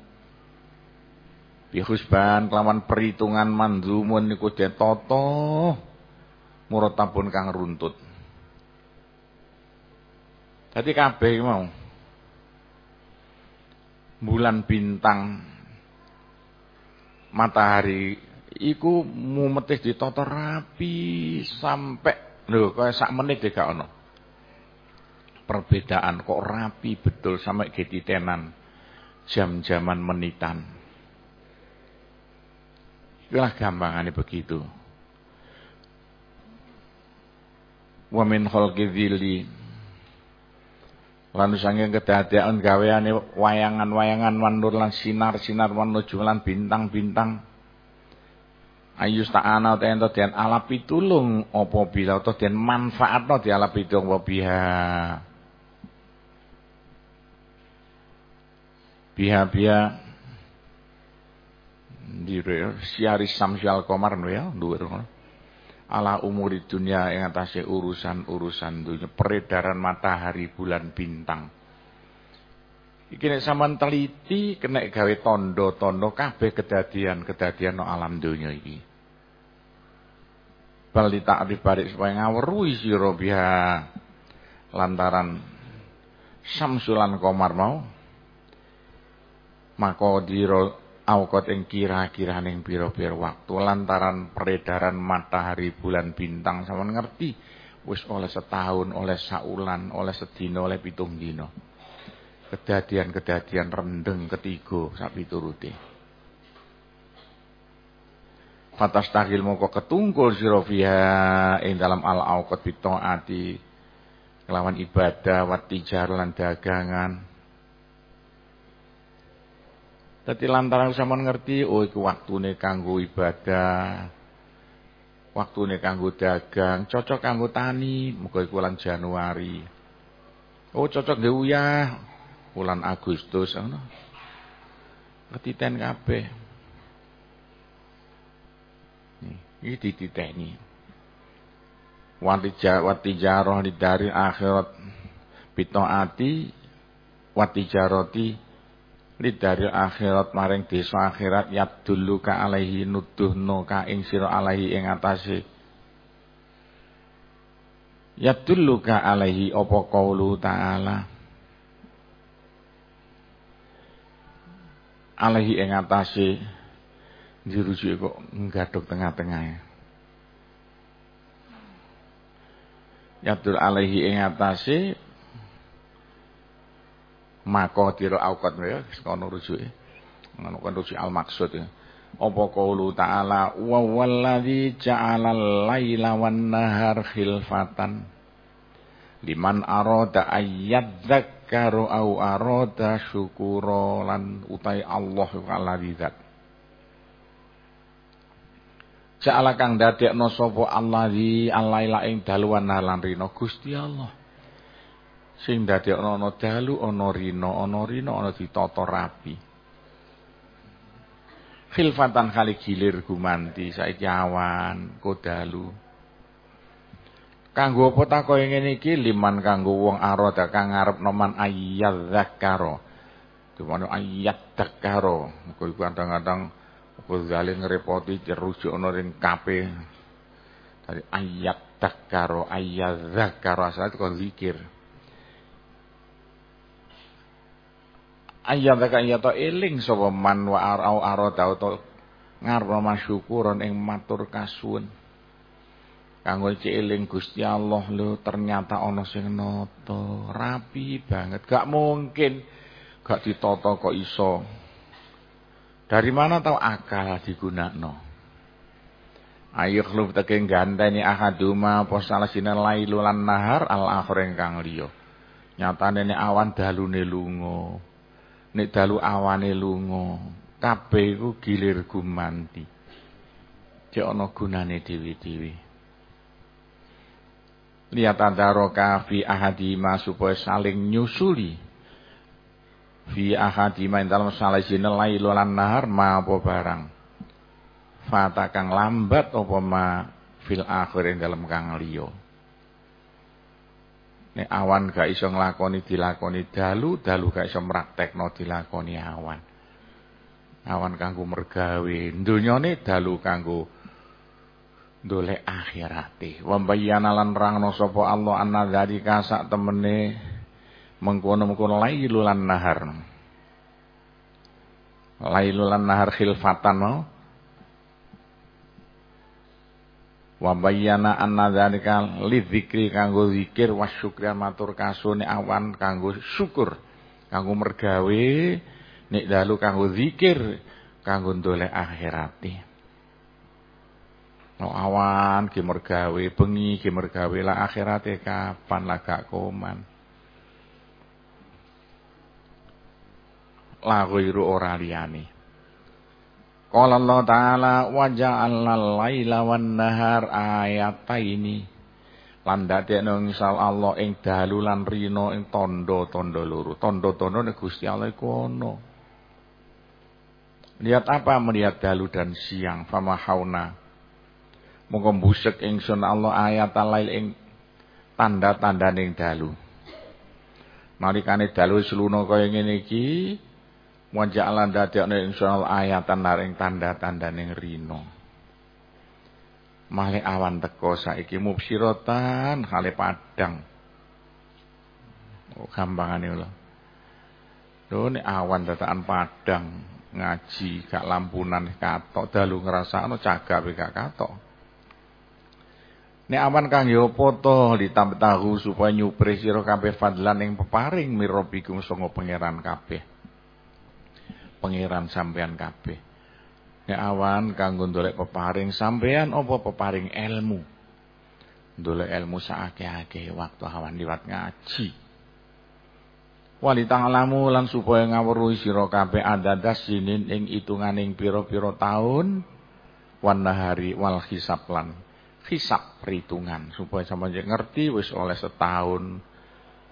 Bihusban kelawan perhitungan mandumun niku detoto muratabun kang runtut dadi kabeh mau bulan bintang matahari iku mumetih ditata rapi sampai lho kaya sak menit gak ono perbedaan kok rapi betul sampai getitenan jam-jaman menitan. Itulah gampangannya begitu. Wa min lan saking kedadian gaweane wayangan-wayangan wanur lan sinar-sinar menuju lan bintang-bintang. Ayus ta'ana ta ento den ala pitulung apa bila utawa den manfaatno di ala pitulung apa biha? Biha-biha. Di siari samsial komar ya dhuwur ala umuri dunia yang atasnya urusan-urusan dunia. Peredaran matahari bulan bintang. Iki nek sampean teliti kena gawe tondo-tondo kabeh kedadian-kedadian no alam dunia iki. Bal ditakrif barik supaya ngaweruhi sira biha. Lantaran samsulan komar mau maka diro awkot ing kira-kiraning pira-pira waktu. Lantaran peredaran matahari bulan bintang sama ngerti? Wis oleh setahun oleh saulan oleh sedina oleh pitung dino kedadian-kedadian rendeng ketiga sak piturute. Fatas tahil moko ketungkul sirofia ing dalam al awqat bitaati kelawan ibadah watijar lan dagangan Dadi lantaran sampean ngerti oh iku waktune kanggo ibadah. Waktune kanggo dagang, cocok kanggo tani, muga iku bulan Januari. Oh cocok nggih uyah bulan Agustus ngono. Ketiten kabeh. Iki dititeni. Watija watijaroh di dari akhirat bitaati watijaroti lidari akhirat maring desa akhirat dulu ka alaihi nuduhno ka ing sira alaihi ing atase. Dulu ka alaihi apa qaulu ta'ala? Alaihi ing atase. Dirujuk kok nggaduk tengah-tengah. Yadul alaihi ing atase tiro auqat ya kono rujuke. Ngono kan rujuk al maksud ya. Apa qaulu ta'ala wa wallazi ja'ala laila wan nahar khilfatan liman arada ayyadzakkaru au arada syukura lan utai Allah alladzi zat Ja'ala kang dadekno sapa allazi alaila ing daluan lan rino Gusti Allah Sing dadekno ana dalu ana rina, ana rina ana ditata rapi. Khilfatan kali gilir gumanti saiki awan kodalu. Kanggo apa takoke ngene iki liman kanggo wong arada kang ngarep noman. Di mana ayat zakaro. Muga iku kadang-kadang Ghazali ngrepoti dirujuk ana ring kape. Dari ayat zakaro, ayat zakaro asal itu zikir. ayyadaka to eling sapa man wa arau arata utawa ngarep masyukuron ing matur kasuwun kanggo eling Gusti Allah lho ternyata ana sing nata rapi banget gak mungkin gak ditata kok iso dari mana tahu akal digunakno klub teke ganteni ahaduma apa salah sine lailu lan nahar al akhir ingkang liya. Nyatane awan dalune lunga. Nek dalu awane lunga, kabeh iku gilir gumanti. Cek ana gunane dewi-dewi. Lihat roka fi ahadima supaya saling nyusuli. Fi ahadima ing dalam salah sine lailu lan nahar ma apa barang fata kang lambat apa ma fil akhir ing dalem kang liya nek awan gak iso nglakoni dilakoni dalu dalu gak iso mraktekno dilakoni awan. Awan kanggo mergawe. Donyane dalu kanggo ndolek akhirate. Wa bayyana lan rangno sapa Allah anna dzalika sak temene mengkono-mengkono lailul lan nahar. Lailul lan nahar khilfatan no? Wa bayyana anna dzalika lidzikri kanggo zikir wasyukri matur kasune awan kanggo syukur. Kanggo mergawe nek dalu kanggo zikir kanggo ndolek akhirate No awan ki mergawe bengi ki mergawe lah akhirate kapan lah gak koman. La ghairu ora liyane Qala Allah Ta'ala wa ja'alna al-laila wan nahar ayataini. Lan dadekno misal Allah ing dalu lan rino ing tondo-tondo loro. Tondo-tondo nek Gusti Allah iku ana. Lihat apa? Melihat dalu dan siang. Fama hauna. Monggo mbusek ingsun Allah ayat lail ing tanda-tanda ning dalu. Nalikane dalu seluno kaya ngene iki, Wa ja'ala dadekne ingsun ayatan naring tanda-tanda ning rino. Male awan teko saiki mubsiratan hale padang. Oh gampangane lho. Lho nek awan dadakan padang ngaji gak lampunan katok dalu ngrasakno cagape gak katok. Nek awan kang yo foto ditambah tahu supaya nyupre sira kabeh fadlan ing peparing mirabikum sanga pangeran kabeh pangeran sampean kabeh. Nek awan kanggo ndolek peparing sampean apa peparing ilmu. Ndolek ilmu saake-ake waktu awan liwat ngaji. Wali ta'lamu lan supaya ngawruhi sira kabeh adadas sinin ing itunganing pira-pira taun wan nahari wal hisab lan hisab perhitungan supaya sampeyan ngerti wis oleh setahun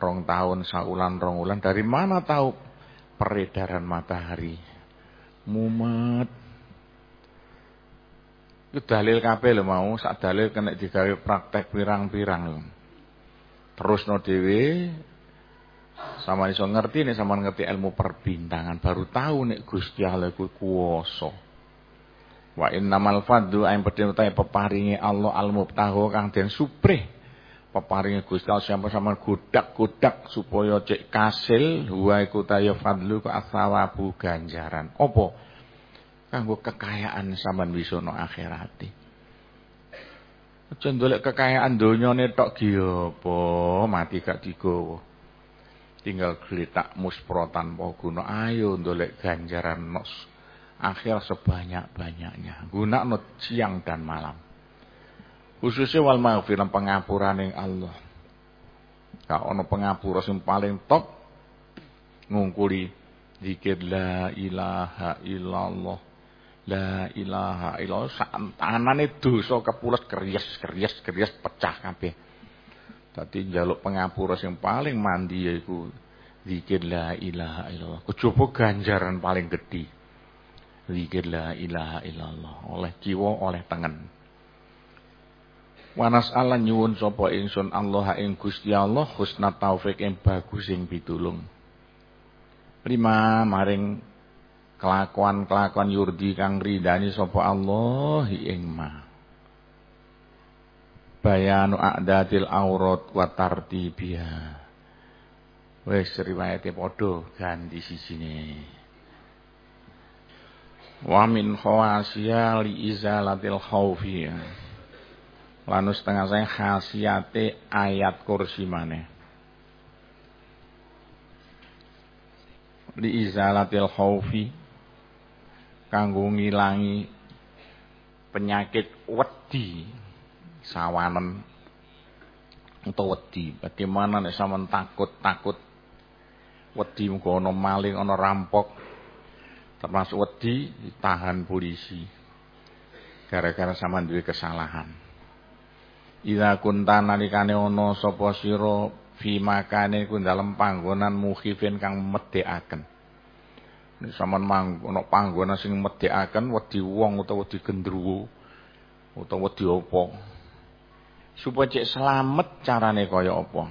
rong tahun saulan rong ulan dari mana tahu peredaran matahari. Mumet. Itu dalil kabeh lho mau, sak dalil kena digawe praktek pirang-pirang lho. Terus no dhewe sama iso ngerti nek sama ngerti ilmu perbintangan baru tahu nek Gusti Allah iku kuwasa. Wa innamal fadlu ayin pedhe peparinge Allah al-mubtahu kang den suprih peparinge Gusti Allah sama-sama godak-godak supaya cek kasil huwa iku ta fadlu ku asawabu ganjaran. Apa? Kanggo kekayaan sampean bisa no akhirate. Aja ndolek kekayaan donyane tok ki apa, mati gak digawa. Tinggal gletak musprotan po guna ayo ndolek ganjaran nos akhir sebanyak-banyaknya. Gunakno siang dan malam. Khususnya wal maghfirah yang Allah. Kau ono pengapura sing paling top ngungkuli zikir la ilaha illallah. La ilaha illallah anane dosa kepules kerias kerias kerias pecah kabeh. Dadi njaluk pengapura sing paling mandi yaiku zikir la ilaha illallah. Kejaba ganjaran paling gedhi. Zikir la ilaha illallah oleh jiwa oleh tengen. Wanas Allah nyuwun sapa ingsun Allah ing Gusti Allah husna taufik ing bagus ing pitulung. Lima maring kelakuan-kelakuan yurdi kang ridani sapa Allah ing ma. Bayanu a'dadil aurat wa tartibiha. Wis riwayate padha ganti sisine. Wa min khawasiya li izalatil khawfiyah lan setengah saya khasiate ayat kursi mana li izalatil khaufi kanggo ngilangi penyakit wedi sawanen atau wedi. Bagaimana nek sampean takut-takut wedi muga ana maling ana rampok termasuk wedi ditahan polisi. Gara-gara sama duwe kesalahan Ila kunta nalikane ana sapa sira fi makane ku dalem panggonan mukhifin kang medhekaken Nek sampean mang ana panggonan sing medhekaken wedi wong utawa wedi gendruwo utawa wedi apa. Supaya cek selamat carane kaya apa.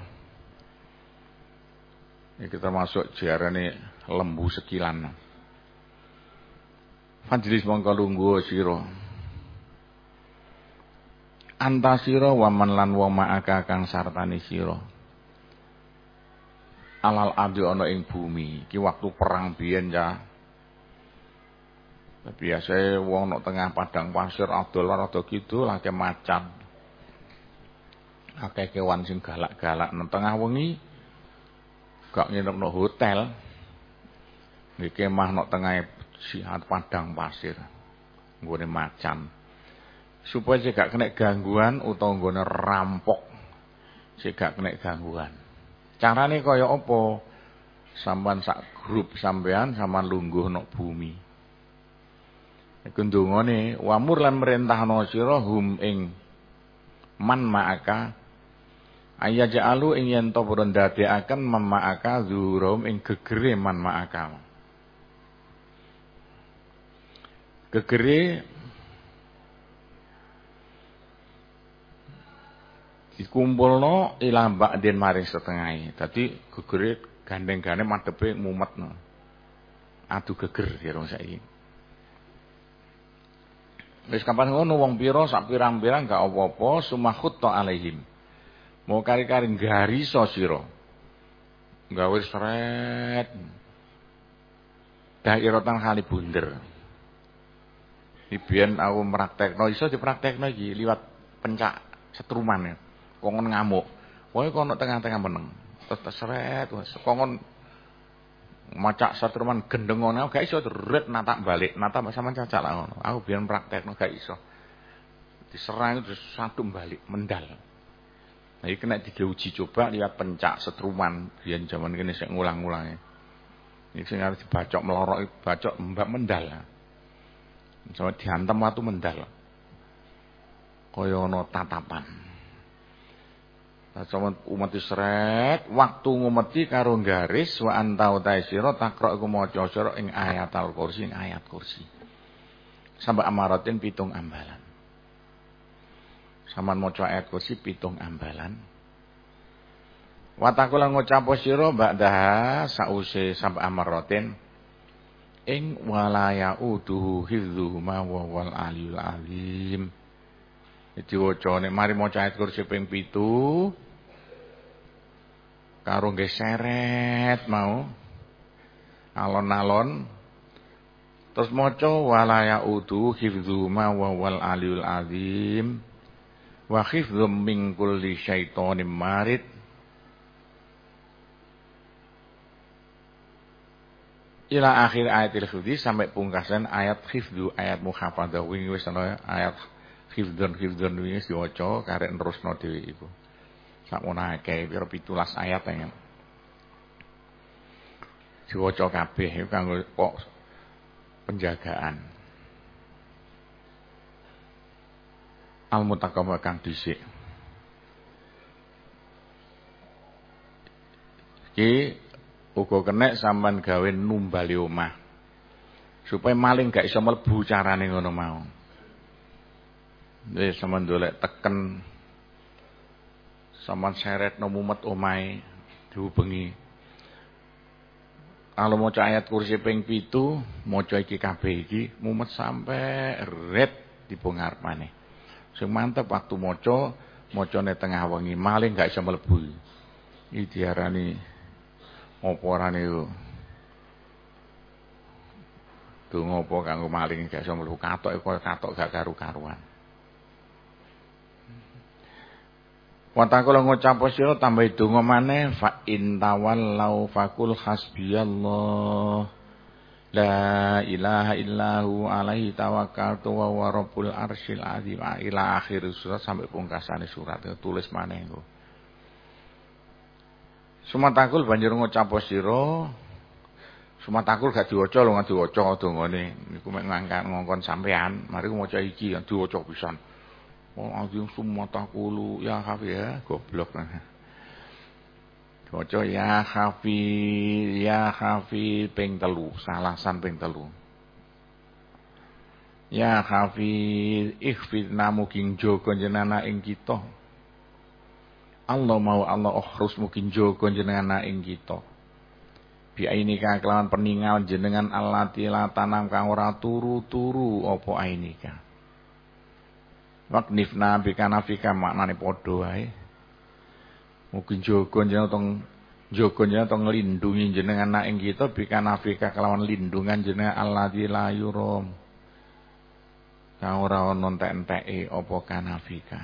Ini kita masuk jarane lembu sekilan. Fadlis mongko lungguh sira. Antasira waman lan wa ma'aka kang sartani sira alal ardi ana ing bumi. Iki waktu perang biyen ya. Biasa wong nok tengah padang pasir adol rada gitu lagi macan. Akeh kewan sing galak-galak. Nang tengah wengi gak nginep no hotel. Iki kemah nok tengah sihat padang pasir. Nggone macan supaya gak kena gangguan utawa nggone rampok sing gak kena gangguan Carane kaya apa? Sampeyan sak grup sampean sama lungguh nok bumi. Iku ndongane wamur lan merintahno sira hum ing man ma'aka ayajalu ing yen to ndadekaken ma'aka zurum ing gegere man ma'aka. Gegere dikumpulno ilang ba'din maring setengahe. Dadi gegere gandeng-gandeng madhepe mumetno. Adu geger ya rong saiki. Wis kapan ngono wong pira sak pirang-pirang gak apa-apa sumakhutta alaihim. Mau kari-kari garisa sira. Gawe sret. Daeratan kali bunder. Iki aku praktekno iso dipraktekno iki liwat pencak setruman ya kongon ngamuk. Pokoke kono tengah-tengah meneng. Terus wis kongon macak satruman gendengone gak iso ret natak balik. Natak sama cacak lah ngono. Aku biyen praktekno gak iso. Diserang terus satu balik mendal. Nah iki kena uji coba lihat pencak setruman biyen zaman kene sik ngulang-ulange. Iki sing harus dibacok melorok bacok mbak mendal. Sama diantem watu mendal. Ana tatapan. Nah, sama umat seret waktu ngumeti karo garis wa antau taisira takra iku maca sira ing ayat al-kursi ing ayat kursi. Sampai amaratin pitung ambalan. Saman maca ayat kursi pitung ambalan. Watakula ngucap sira ba'daha sause sampai amaratin ing walaya uduhu hifdzuhuma wa wal aliyul alim. Diwaca nek mari maca ayat kursi ping 7 karo nggih seret mau. Alon-alon. Terus maca walaya udu hifdzu ma wa wal aliul azim. Wa hifdzum min kulli syaitonim marid. Ila akhir ayatil khifdi sampai pungkasan ayat khifdu ayat muhafadah. Wingi wis ayat khifdun khifdun wingi diwaca karek nerusno dhewe iku sakmono akeh pira 17 ayat ya. Diwaca kabeh kanggo kok penjagaan. Al mutakabba kang dhisik. Iki uga kenek sampean gawe numbali omah. Supaya maling gak iso mlebu carane ngono mau. Wis sampean dolek teken Saman seret no mumet omahe diubengi. Kalau mau ayat kursi ping pitu, maca iki kabeh iki mumet sampe red di pangarepane. Sing mantep waktu maca, macane tengah wengi, maling gak iso mlebu. Iki diarani apa orane yo. Donga kanggo maling gak iso mlebu katok kok katok gak karu-karuan. Watakula ngucap sira tambah donga maneh fa in tawallau fakul hasbiyallah. La ilaha illahu alaihi tawakkaltu wa huwa rabbul arsyil azim. Ila akhir surat sampai pungkasane surat tulis maneh engko. Sumatakul banjur ngucap sira Sumatakul gak diwaca lho gak diwaca dongane. Niku mek ngangkat ngongkon sampean, mari maca iki diwaca pisan. Oh azim sumatakulu ya hafi ya goblok. Waca ya khafi ya khafi ping telu, salasan ping telu. Ya khafi ikhfidna muking jaga jenengan ing kita. Allah mau Allah okhrus muking jaga jenengan ing kita. Bi ainika kelawan peningal jenengan Allah tila tanam kang ora turu-turu apa ainika. Waknifna bikanafika maknane padha wae. Mugi jaga jenengan tong jaga jenengan tong nglindungi jenengan anak ing kita bikanafika kelawan lindungan jenengan alladzi la yurum. Kang ora ana entek-enteke apa kanafika.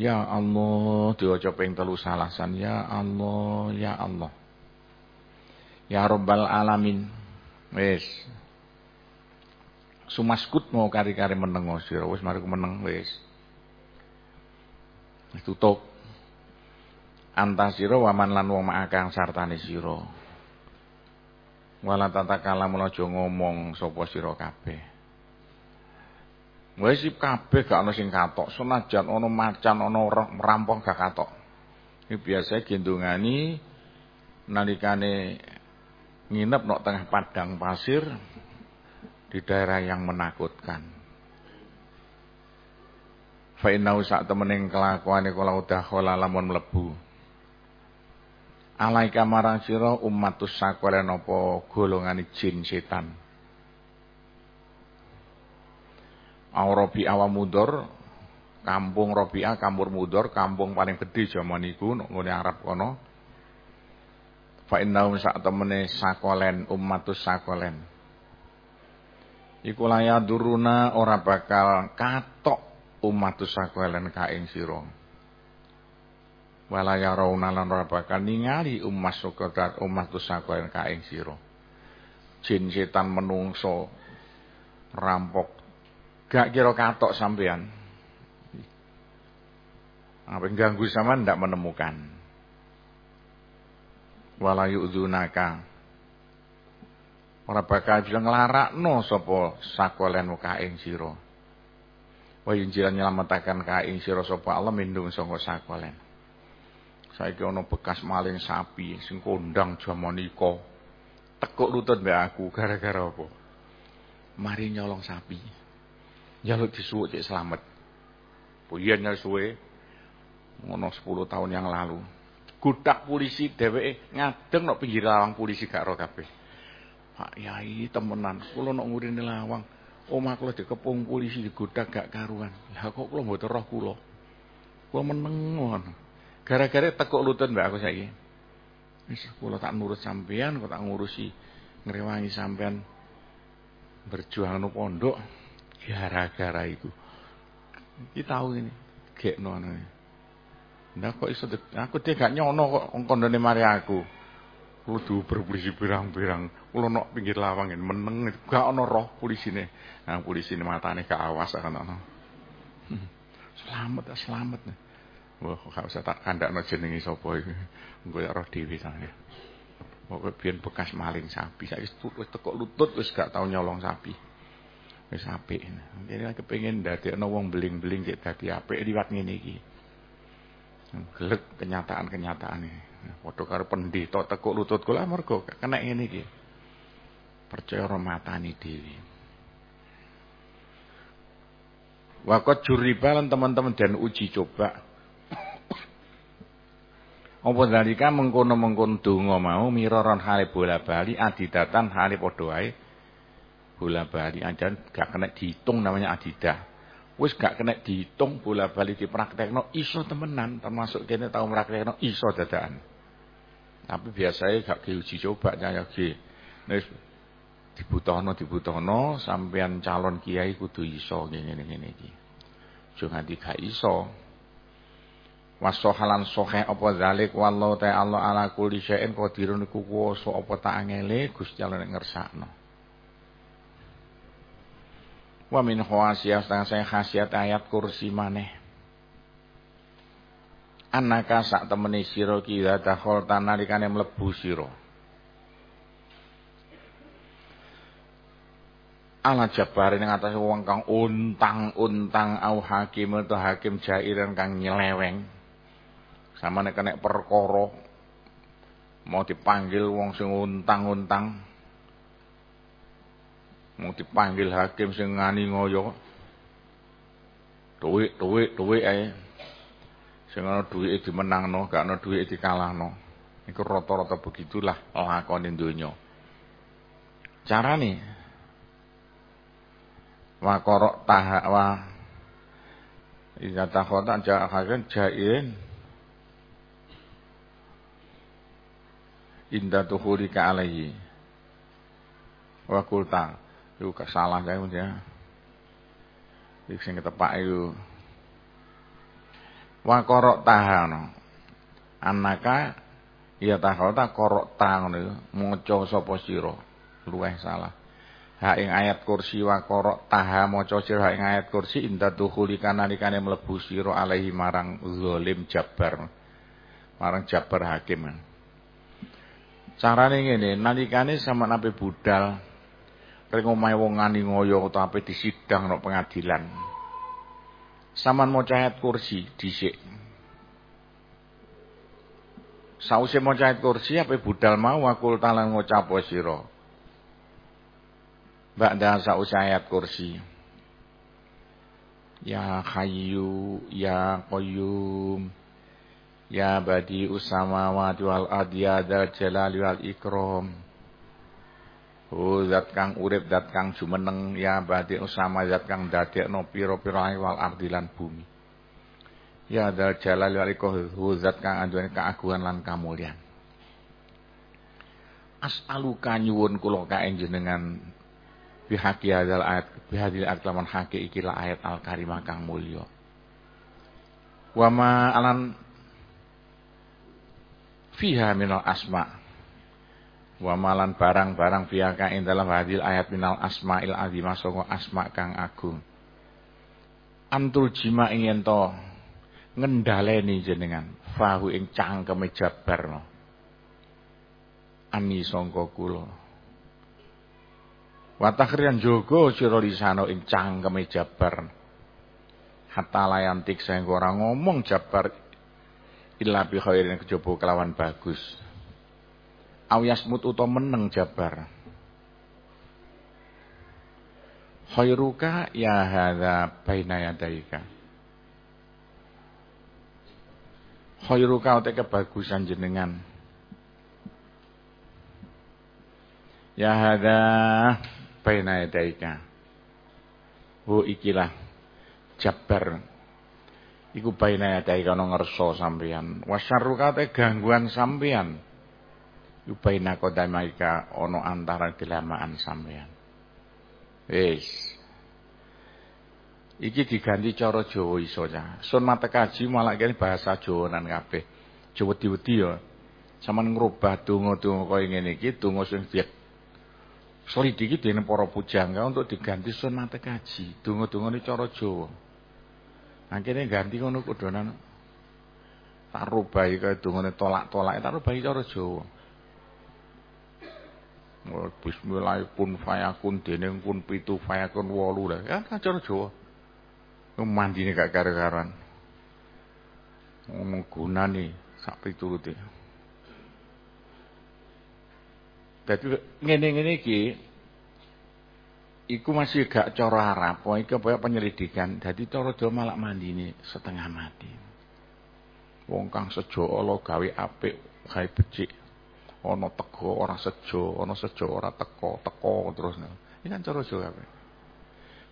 Ya Allah, diwaca ping telu salasan ya Allah, ya Allah. Ya Rabbal alamin. Wis. Sumaskut mau kari-kari meneng sira wis mari meneng wis. Tutup. Antasira waman lan wong maakang sartane sira. Wala tata kalam aja ngomong sapa sira kabeh. Wis kabeh gak ana sing katok. Senajan ana macan ana merampok gak katok. Iki biasa gendongani nalikane nginep nok tengah padang pasir di daerah yang menakutkan. Fa innahu sak temening kelakuane kala udah lamun mlebu. Alaika marang sira ummatus sakwaren apa golongan jin setan. Aurabi awamudor kampung Robiah kampung Mudor kampung paling gede jaman iku ngene Arab kono. Fa innahum sak temene sakolen ummatus sakolen iku duruna ora bakal katok ummatus sakolen ka ing sira. Wala yarawna lan ora bakal ningali ummas sukatat ummas tusakoen ka ing sira. Jin setan menungso rampok. Gak kira katok sampean apa ganggu sama ndak menemukan. Wala yu'dzunaka ora bakal bilang nglarakno sapa sakolen ka ing sira wa yunjilan nyelametaken ka ing sira sapa Allah mindung saka sakolen Saiki ana bekas maling sapi sing kondang jaman ika. Tekuk lutut mbek aku gara-gara apa? Mari nyolong sapi. Jaluk disuwuk cek selamat. Puyen suwe ngono 10 tahun yang lalu. Gudak polisi dheweke ngadeng nok pinggir lawang polisi gak ro kabeh. Pak Yai temenan, kula nok ngurine lawang. Omah kula dikepung polisi digudak gak karuan. Lah kok kula mboten roh kula. Kula meneng ngono. Gara-gara tekuk lutut mbak aku saiki. Wis kula tak nurut sampean, kok tak ngurusi ngrewangi sampean berjuang no pondok gara-gara itu. Iki tahu ini, gekno ana. Nah kok iso aku dia gak nyono kok kondone mari aku. Kulo diuber polisi pirang-pirang. Kulo nok pinggir lawang meneng gak ana roh polisine. Nah polisine matane gak awas ana. Hmm. Selamat, selamat. Wah, gak usah tak kandakno jenenge sapa iki. Engko ya roh dhewe sange. Pokoke biyen bekas maling sapi, saiki wis tekok lutut wis gak tau nyolong sapi. Wis apik. Dene kepengin ndadekno wong beling-beling cek dadi apik liwat ngene iki. Gelek kenyataan-kenyataane. Padha karo pendeta tekuk lutut kula mergo kena ngene iki. Percaya matani dhewe. Wakot juribalan teman-teman dan uji coba apa dalika mengkono-mengkono donga mau miraron hale bola-bali adidatan padha wae. Bola-bali ajan gak kena dihitung namanya adidah. Wis gak kena dihitung bola-bali dipraktekno iso temenan termasuk kene tau praktekno iso dadakan. Tapi biasanya gak diuji coba nyaya ge. Dibutuhno dibutuhno sampean calon kiai kudu iso ngene-ngene iki. Aja nganti gak iso. wasohalan sohe apa zalik? Wallahu ta'ala ala kulli syai'in qadirun iku kuwasa apa tak angele Gusti Allah ngersakno. Wa min khawasiyah saya khasiat ayat kursi maneh. Anaka sak temene sira ki dakhol tanalikane mlebu sira ala jabar ning atase wong kang untang-untang au hakim atau hakim jairan kang nyeleweng. Sama nek kena perkara mau dipanggil wong sing untang-untang mau dipanggil hakim sing ngani ngoyo duit duit duit ae. Sing ana duwike dimenangno gak ana duwike dikalahno. Iku rata-rata begitulah lakone donya. Carane wa. Korok taha wa Iza takhota ja'akan ja'in inda tuhulika alaihi wa kulta itu salah saya ya. Iki sing ketepak iku wa korok tahano anaka ya tahota korok ngono maca sapa sira luweh salah ha ing ayat kursi wa korok taha maca sira ing ayat kursi inda tuhulika nalikane mlebu sira alaihi marang zalim jabbar marang jabbar hakim Carane ngene, nalikane sama nabi budal rek omahe wong ngani ngoyo utawa ape disidang no pengadilan. Saman maca ayat kursi dhisik. Sause maca ayat kursi ape budal mau wakul talan ngucap sira. Ba'da sause ayat kursi. Ya Hayyu ya Qayyum Ya badi usamawati wal ardi ya dzal jalali wal ikram. Oh zat kang urip zat kang jumeneng ya badi usama zat kang dadekno pira-pira wal ardi lan bumi. Ya dzal jalali wal ikram oh, zat kang anduweni keagungan lan kamulyan. As'aluka nyuwun kula kae jenengan bihaqi hadzal ayat bihadil ayat laman haki ikilah ayat al-karimah kang mulya. Wa ma alan fiha minal asma. Wa malan barang-barang fiha kain dalam hadil ayat minal asma'il azimah saka asma kang agung. Antul jima ingin to ngendaleni jenengan fahu ing cangkeme jabar ani sangka kula wa takhriyan jogo sira lisano ing cangkeme jabar. Hatta layantik sehingga orang ngomong jabar illa bi khairin kejaba kelawan bagus. Aw yasmut uta meneng jabar. Khairuka ya hadza baina yadaika? Khairuka uta kebagusan jenengan? Ya hadza baina yadaika. Hu ikilah jabar iku baina yadai kana ngerso sampeyan. Wasyarru kate gangguan sampeyan. Iku baina kodamaika ana antara dilamaan sampeyan. Wis. Iki diganti cara Jawa iso ya sun kaji malah kene bahasa Jawanan kabeh. Jawa diwedi ya. Sampean ngrubah donga-donga kaya ngene iki donga sing Selidiki dening para pujangga untuk diganti sun mate kaji donga-dongane cara Jawa Akhirnya ganti ngono kudonan. Tak rubahi kaya dungane tolak-tolak, tak rubahi cara Jawa. Bismillah pun fayakun dening pun pitu fayakun wolu lah. Kan cara Jawa. Mandine gak kare-karan. Ngomong gunane sak piturute. Dadi ngene-ngene iki iku masih gak cara Arab, iku kaya penyelidikan. Dadi cara Jawa malak mandine setengah mati. Wong kang sejo Allah gawe apik, gawe becik. Ana tego ora sejo, ana sejo ora teko, teko terus. Iki kan cara Jawa.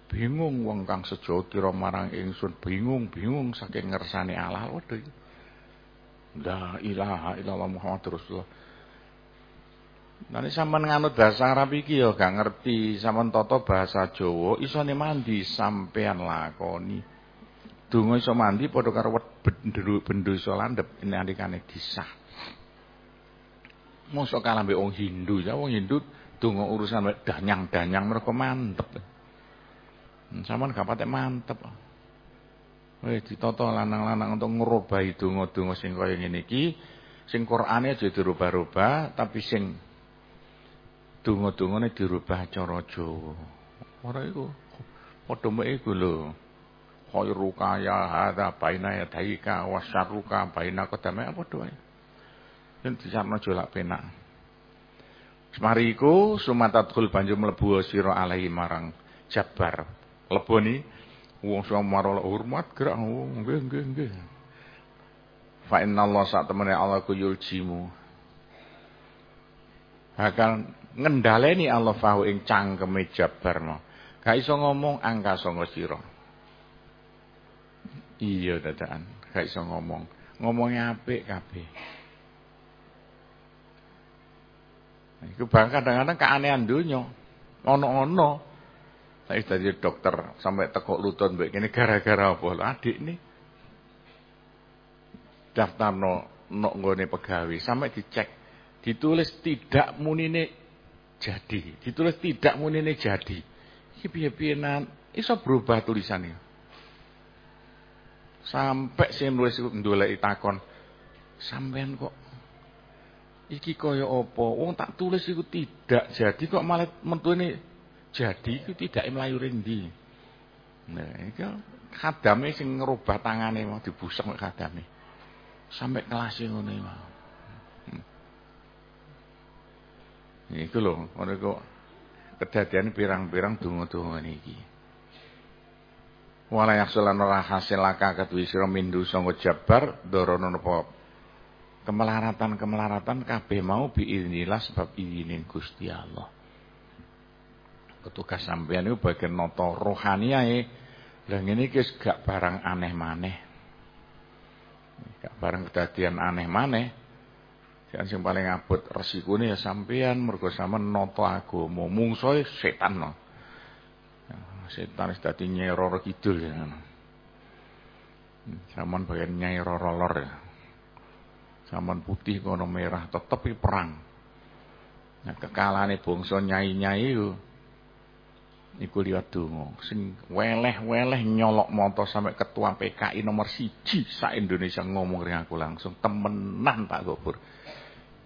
Bingung wong kang sejo kira marang ingsun, bingung, bingung saking ngersane Allah. Waduh. La ilaha illallah Muhammad Rasulullah. Nanti sampean nganut bahasa Arab iki ya gak ngerti, sampean tata bahasa Jawa isone mandi sampean lakoni. Donga iso mandi padha karo bendosa landhep nalikane disah. Mosok kalah mbek wong Hindu, ya wong Hindu donga urusan danyang-danyang mereka mantep. Hmm, Saman gak patek mantep. Wis ditata lanang-lanang untuk ngrobahi donga-donga sing kaya ngene iki, sing Qur'ane aja dirubah-rubah, tapi sing donga-dongane dirubah cara Jawa. Ora iku. Padha mek iku lho. Khairuka ya hadza baina yadaika wa syarruka baina qadamai padha wae. Yen disarno jolak penak. Semari iku sumatadkhul banjur mlebu sira alaihi marang Jabar. Leboni wong sing marang hormat gerak nggih nggih nggih. Fa innallaha sak temene Allah ku yuljimu. Bakal ngendhaleni Allah fahu ing cangkeme Jabar mau. Gak iso ngomong angka songo sira. Iya dadakan, gak iso ngomong. Ngomongnya apik kabeh. Iku bang kadang-kadang keanehan dunya. Ono-ono. Saya dadi dokter sampai tekok lutut mbek kene gara-gara apa? Adik nih. Daftar no no nggone pegawai sampai dicek ditulis tidak munine jadi, ditulis tidak munine jadi. Iki piye-piyenan iso berubah tulisannya. Sampai sing nulis iku ndoleki takon. Sampean kok iki kaya apa? Wong tak tulis iku tidak jadi kok malah mentune jadi iku tidak mlayu rendi. Nah, iki khadame sing ngerubah tangane mau dibusek mek khadame. Sampai kelas ngono iki mau. Hmm. Iku lho, ngono kok kedadian pirang-pirang donga-donga niki. Wala yaksulan ora kadwi sira mindu sanga jabar dorono napa kemelaratan-kemelaratan kabeh mau biiznillah sebab izinin Gusti Allah. Petugas sampeyan niku bagian nata rohaniae. Lah ngene iki gak barang aneh maneh. Gak barang kedadian aneh maneh. Jangan sing paling abot resikune ya sampeyan mergo sampean nata agama. Mungsuhe setan no. setan wis dadi nyai Roro Kidul ya. Zaman bagian nyai Roro Lor ya. Zaman putih kono merah tetep perang. Nah kekalane bangsa nyai-nyai iku iku liwat donga. Sing weleh-weleh nyolok moto sampai ketua PKI nomor siji sak Indonesia ngomong ring aku langsung temenan Pak Gopur.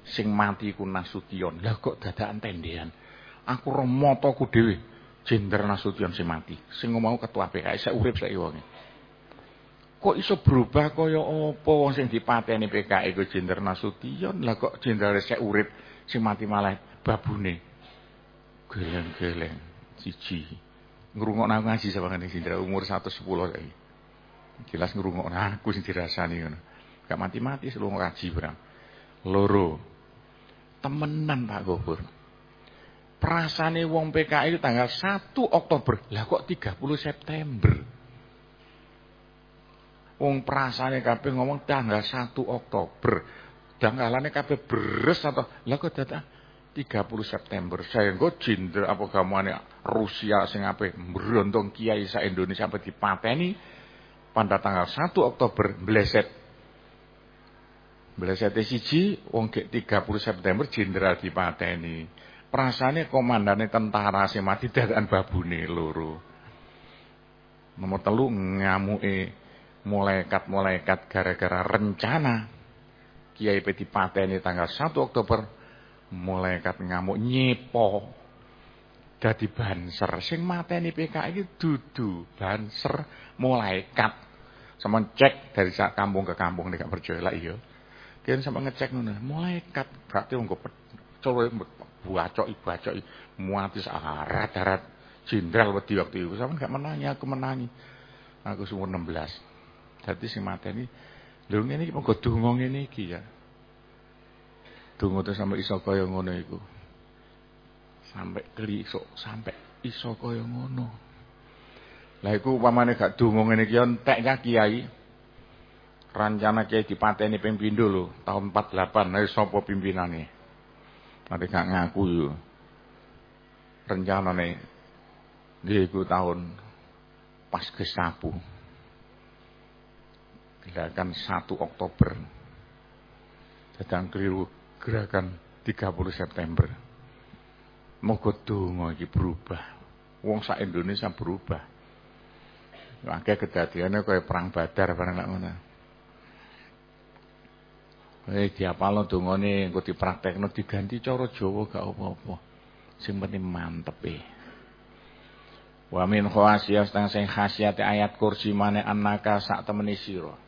Sing mati iku Nasution. Lah kok dadakan tendean. Aku remotoku dhewe Jenderal Nasution sing mati. Sing ngomong ketua PKI sak urip saiki wonge. Kok iso berubah kaya apa wong sing dipateni PKI ku Jenderal Nasution lah kok jenderal sik urip sing mati malah babune. Geleng-geleng siji. Ngrungokno aku ngaji sawangane jenderal umur 110 saiki. Jelas ngrungokno aku sing dirasani ngono. Gak mati-mati seluruh ngaji berang. Loro. Temenan Pak Gopur. Perasane wong PKI tanggal 1 Oktober. Lah kok 30 September? Wong perasane kabeh ngomong tanggal 1 Oktober. Dangkalane kabeh beres atau lah kok data 30 September. Saya engko jinder apa gamane Rusia sing ape mbrontong kiai sa Indonesia sampai dipateni pada tanggal 1 Oktober bleset. Bleset siji wong gek 30 September jenderal dipateni. Perasane komandane tentara sing mati dadakan babune loro. Nomor telu ngamuke malaikat-malaikat gara-gara rencana. Kiai P dipateni tanggal 1 Oktober malaikat ngamuk nyepo. Dadi banser. Sing mateni PKI iki dudu banser malaikat. Sama cek dari kampung ke kampung nek percaya lah iya dia sama ngecek ngono malaikat berarti wong coba buacok bacok muatis arat-arat jenderal wedi waktu itu sama gak menangi aku menangi aku umur 16 Dadi sing mateni lho ngene iki monggo donga ngene iki ya. Donga terus sampe iso kaya ngono iku. Sampai kelisuk, sampai iso kaya ngono. Lah iku upamane gak donga ngene iki entek ya kiai. Rancana kiai dipateni ping pindho lho, tahun 48. Lah sapa pimpinane? Nanti gak ngaku yo. Rencanane nggih iku tahun pas Gestapo. Gerakan 1 Oktober. Dadang keliru gerakan 30 September. Moga donga iki berubah. Wong sak Indonesia berubah. Akeh kedadiane kaya perang Badar barang ngono. Eh diapalno dongane engko dipraktekno diganti cara Jawa gak apa-apa. Sing penting mantep e. Wa min khawasiyah tang sing khasiate ayat kursi mane annaka sak temeni sira.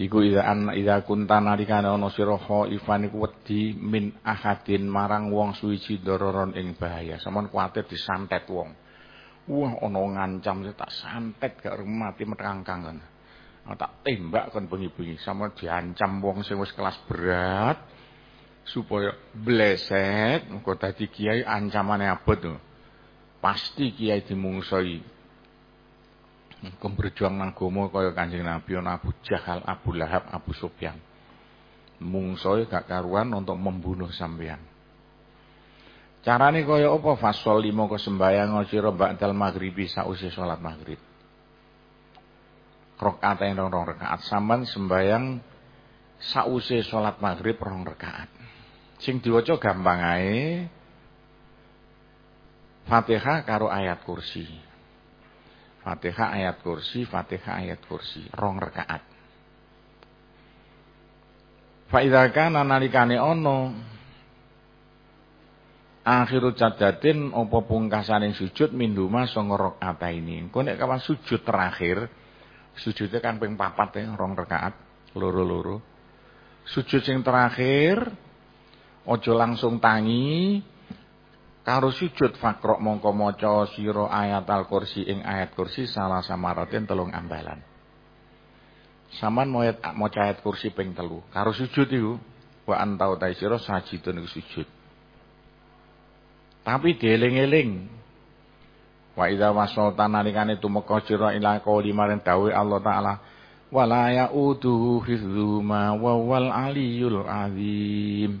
Iku ida an ida kunta nalikane ana sira khaifan iku wedi min ahadin marang wong suwiji dororon ing bahaya. Sampun kuwatir disantet wong. Wah ana ngancam tak santet gak mati metangkang kan. Nah, tak tembak kon bengi-bengi sama diancam wong sing wis kelas berat supaya bleset engko dadi kiai ancamane abot tuh. Pasti kiai dimungsoi. Engko berjuang nang agama kaya Kanjeng Nabi ana Abu Jahal, Abu Lahab, Abu Sufyan. Mungsoi gak karuan untuk membunuh sampean. Carane kaya apa fasol sembayang sira ba'dal maghribi sause salat maghrib rakaat yang rong rakaat. Sampean sembayang sause salat maghrib rong rakaat. Sing diwaca gampang ae Fatihah karo ayat kursi. Fatihah ayat kursi Fatihah ayat kursi rong rakaat. Fa idza kana nalikane ana akhiru cadatin apa pungkasaning sujud minduma sanga rakaat ini. Engko nek kawan sujud terakhir Sujudnya kan ping papat ya, rong rakaat, loro-loro. Sujud sing terakhir ojo langsung tangi karo sujud fakrok mongko maca sira ayat al-kursi ing ayat kursi salah samaratin telung ambalan. Saman moyet maca ayat kursi ping telu. Karo sujud iku wa antau ta sira sajidun iku sujud. Tapi dieling-eling Wa idza wasalta nalikane tumeka sira ila qouli maring dawuh Allah taala wala yauduhu hifdzuma wa wal aliyul azim.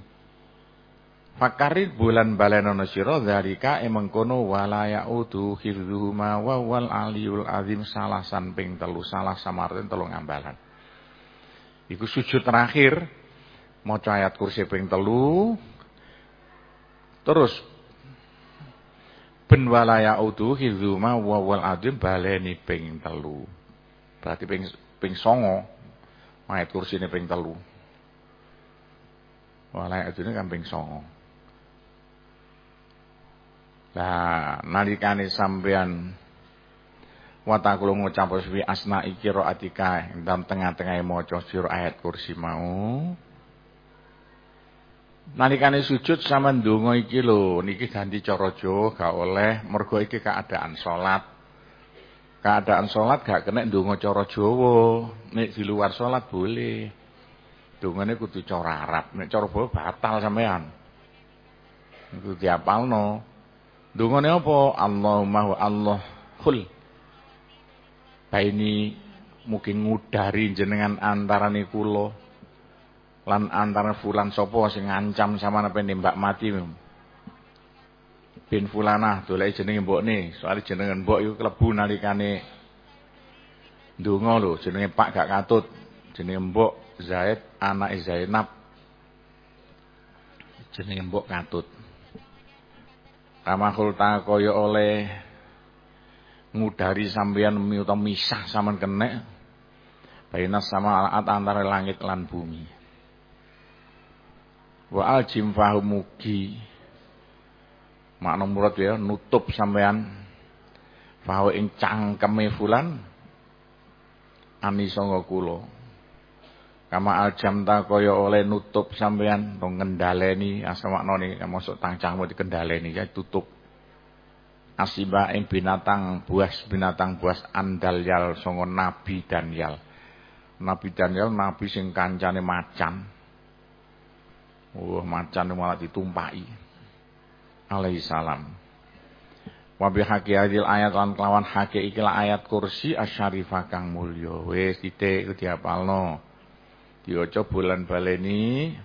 Fakarit bulan balenono sira zalika emeng kono wala yaudu hifdzuma wa wal aliyul azim salah samping telu salah samarin telu ngambalan. Iku sujud terakhir maca ayat kursi ping telu terus ben wala yaudu hizuma wa wal adim baleni ping telu. Berarti ping ping songo ayat kursine ping telu. Wala yaudune kan ping songo. Lah nalikane sampean watakulu ngucap fi asna ikira atika dalam tengah-tengah maca sira ayat kursi mau Nalikane sujud sama ndonga iki lho, niki ganti cara Jawa gak oleh mergo iki keadaan salat. Keadaan salat gak kena ndonga cara Jawa. Nek di luar salat boleh. Dongane kudu cara Arab, nek cara Jawa batal sampean. Iku diapalno. Dongane apa? Allahumma wa Allah khul. Baini mungkin ngudari jenengan antarane kula lan antara fulan sopo sing ngancam sama napa nembak mati. Bin fulanah dolek jenenge mbokne soalnya jenengan mbok iku klebu nalikane ndonga lho jenenge Pak gak katut. Jenenge mbok Zaid anak Zainab. Jenenge mbok katut. Kamakul ta kaya oleh ngudari sampeyan miuta misah sampean kenek. Bainas sama alat antara langit lan bumi wa aljim fahumugi. Makna murad ya nutup sampean. Fahu ing cangkeme fulan ani sanga kama aljam ta kaya oleh nutup sampean to ngendhaleni asmakna ni masuk tangcangmu dikendhaleni ya tutup. Asiba ing binatang buas binatang buas andal yal nabi Daniel Nabi Daniel nabi sing kancane macan Wah, macan malah ditumpaki. Alaihi salam. Wa haki hadil ayat lan kelawan haki ikilah ayat kursi asyarifah kang mulya. Wis titik iku diapalno. Diwaca bulan baleni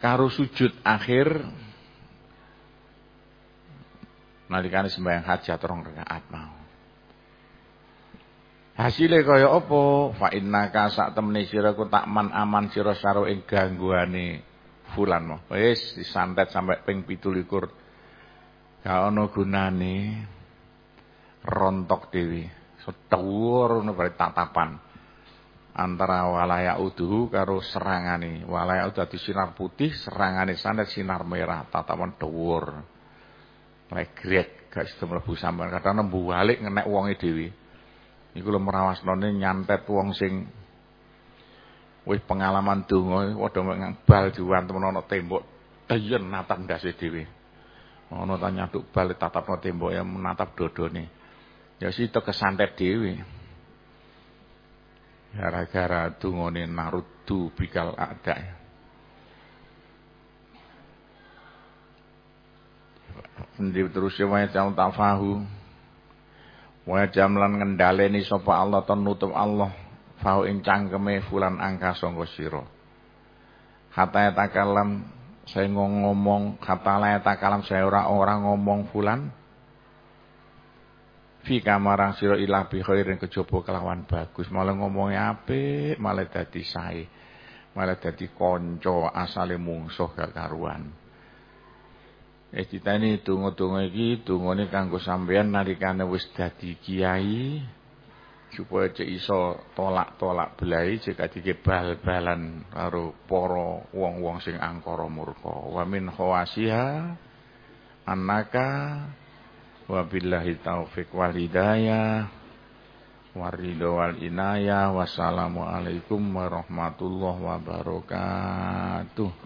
karo sujud akhir nalikane sembahyang hajat rong rakaat mau. Hasile kaya apa? Fa innaka sak temene sira ku tak man aman sira saro ing fulan mo. Wis disantet sampai ping 17. Gak ana gunane rontok dewi. Sedhuwur ngono tatapan antara walaya uduhu karo serangane. Walaya udah dadi sinar putih, serangane santet sinar merah, tatapan dhuwur. Legret gak sistem mlebu sampean. Kadang nembu balik ngenek wonge dhewe. Iku lho merawasnone nyantet wong sing wis pengalaman donga padha mek bal diwantem ana tembok teyen natap ndase dhewe. Ana ta nyatuk bal tatapno tembok ya menatap dodone. Ya sita kesantet dhewe. Gara-gara dungane narudu bikal ada. Endi terus ya jam tafahu. Wa jam lan ngendhaleni sapa Allah ton nutup Allah fahu ing cangkeme fulan angka sangka sira. Hatta takalam saya ngomong kata la takalam saya ora orang ngomong fulan. Fi kamarang sira ilah bi khairin kejaba kelawan bagus. Malah ngomongnya apik malah dadi sae malah dadi kanca asale mungsuh gak karuan Eh ditani donga-donga iki dongane kanggo sampeyan nalikane wis dadi kiai supaya cek iso tolak-tolak belai cek adike bal-balan karo para wong-wong sing angkara murka. Wa min khawasiha annaka wa billahi taufik wal hidayah warido wal inayah wassalamu alaikum warahmatullahi wabarakatuh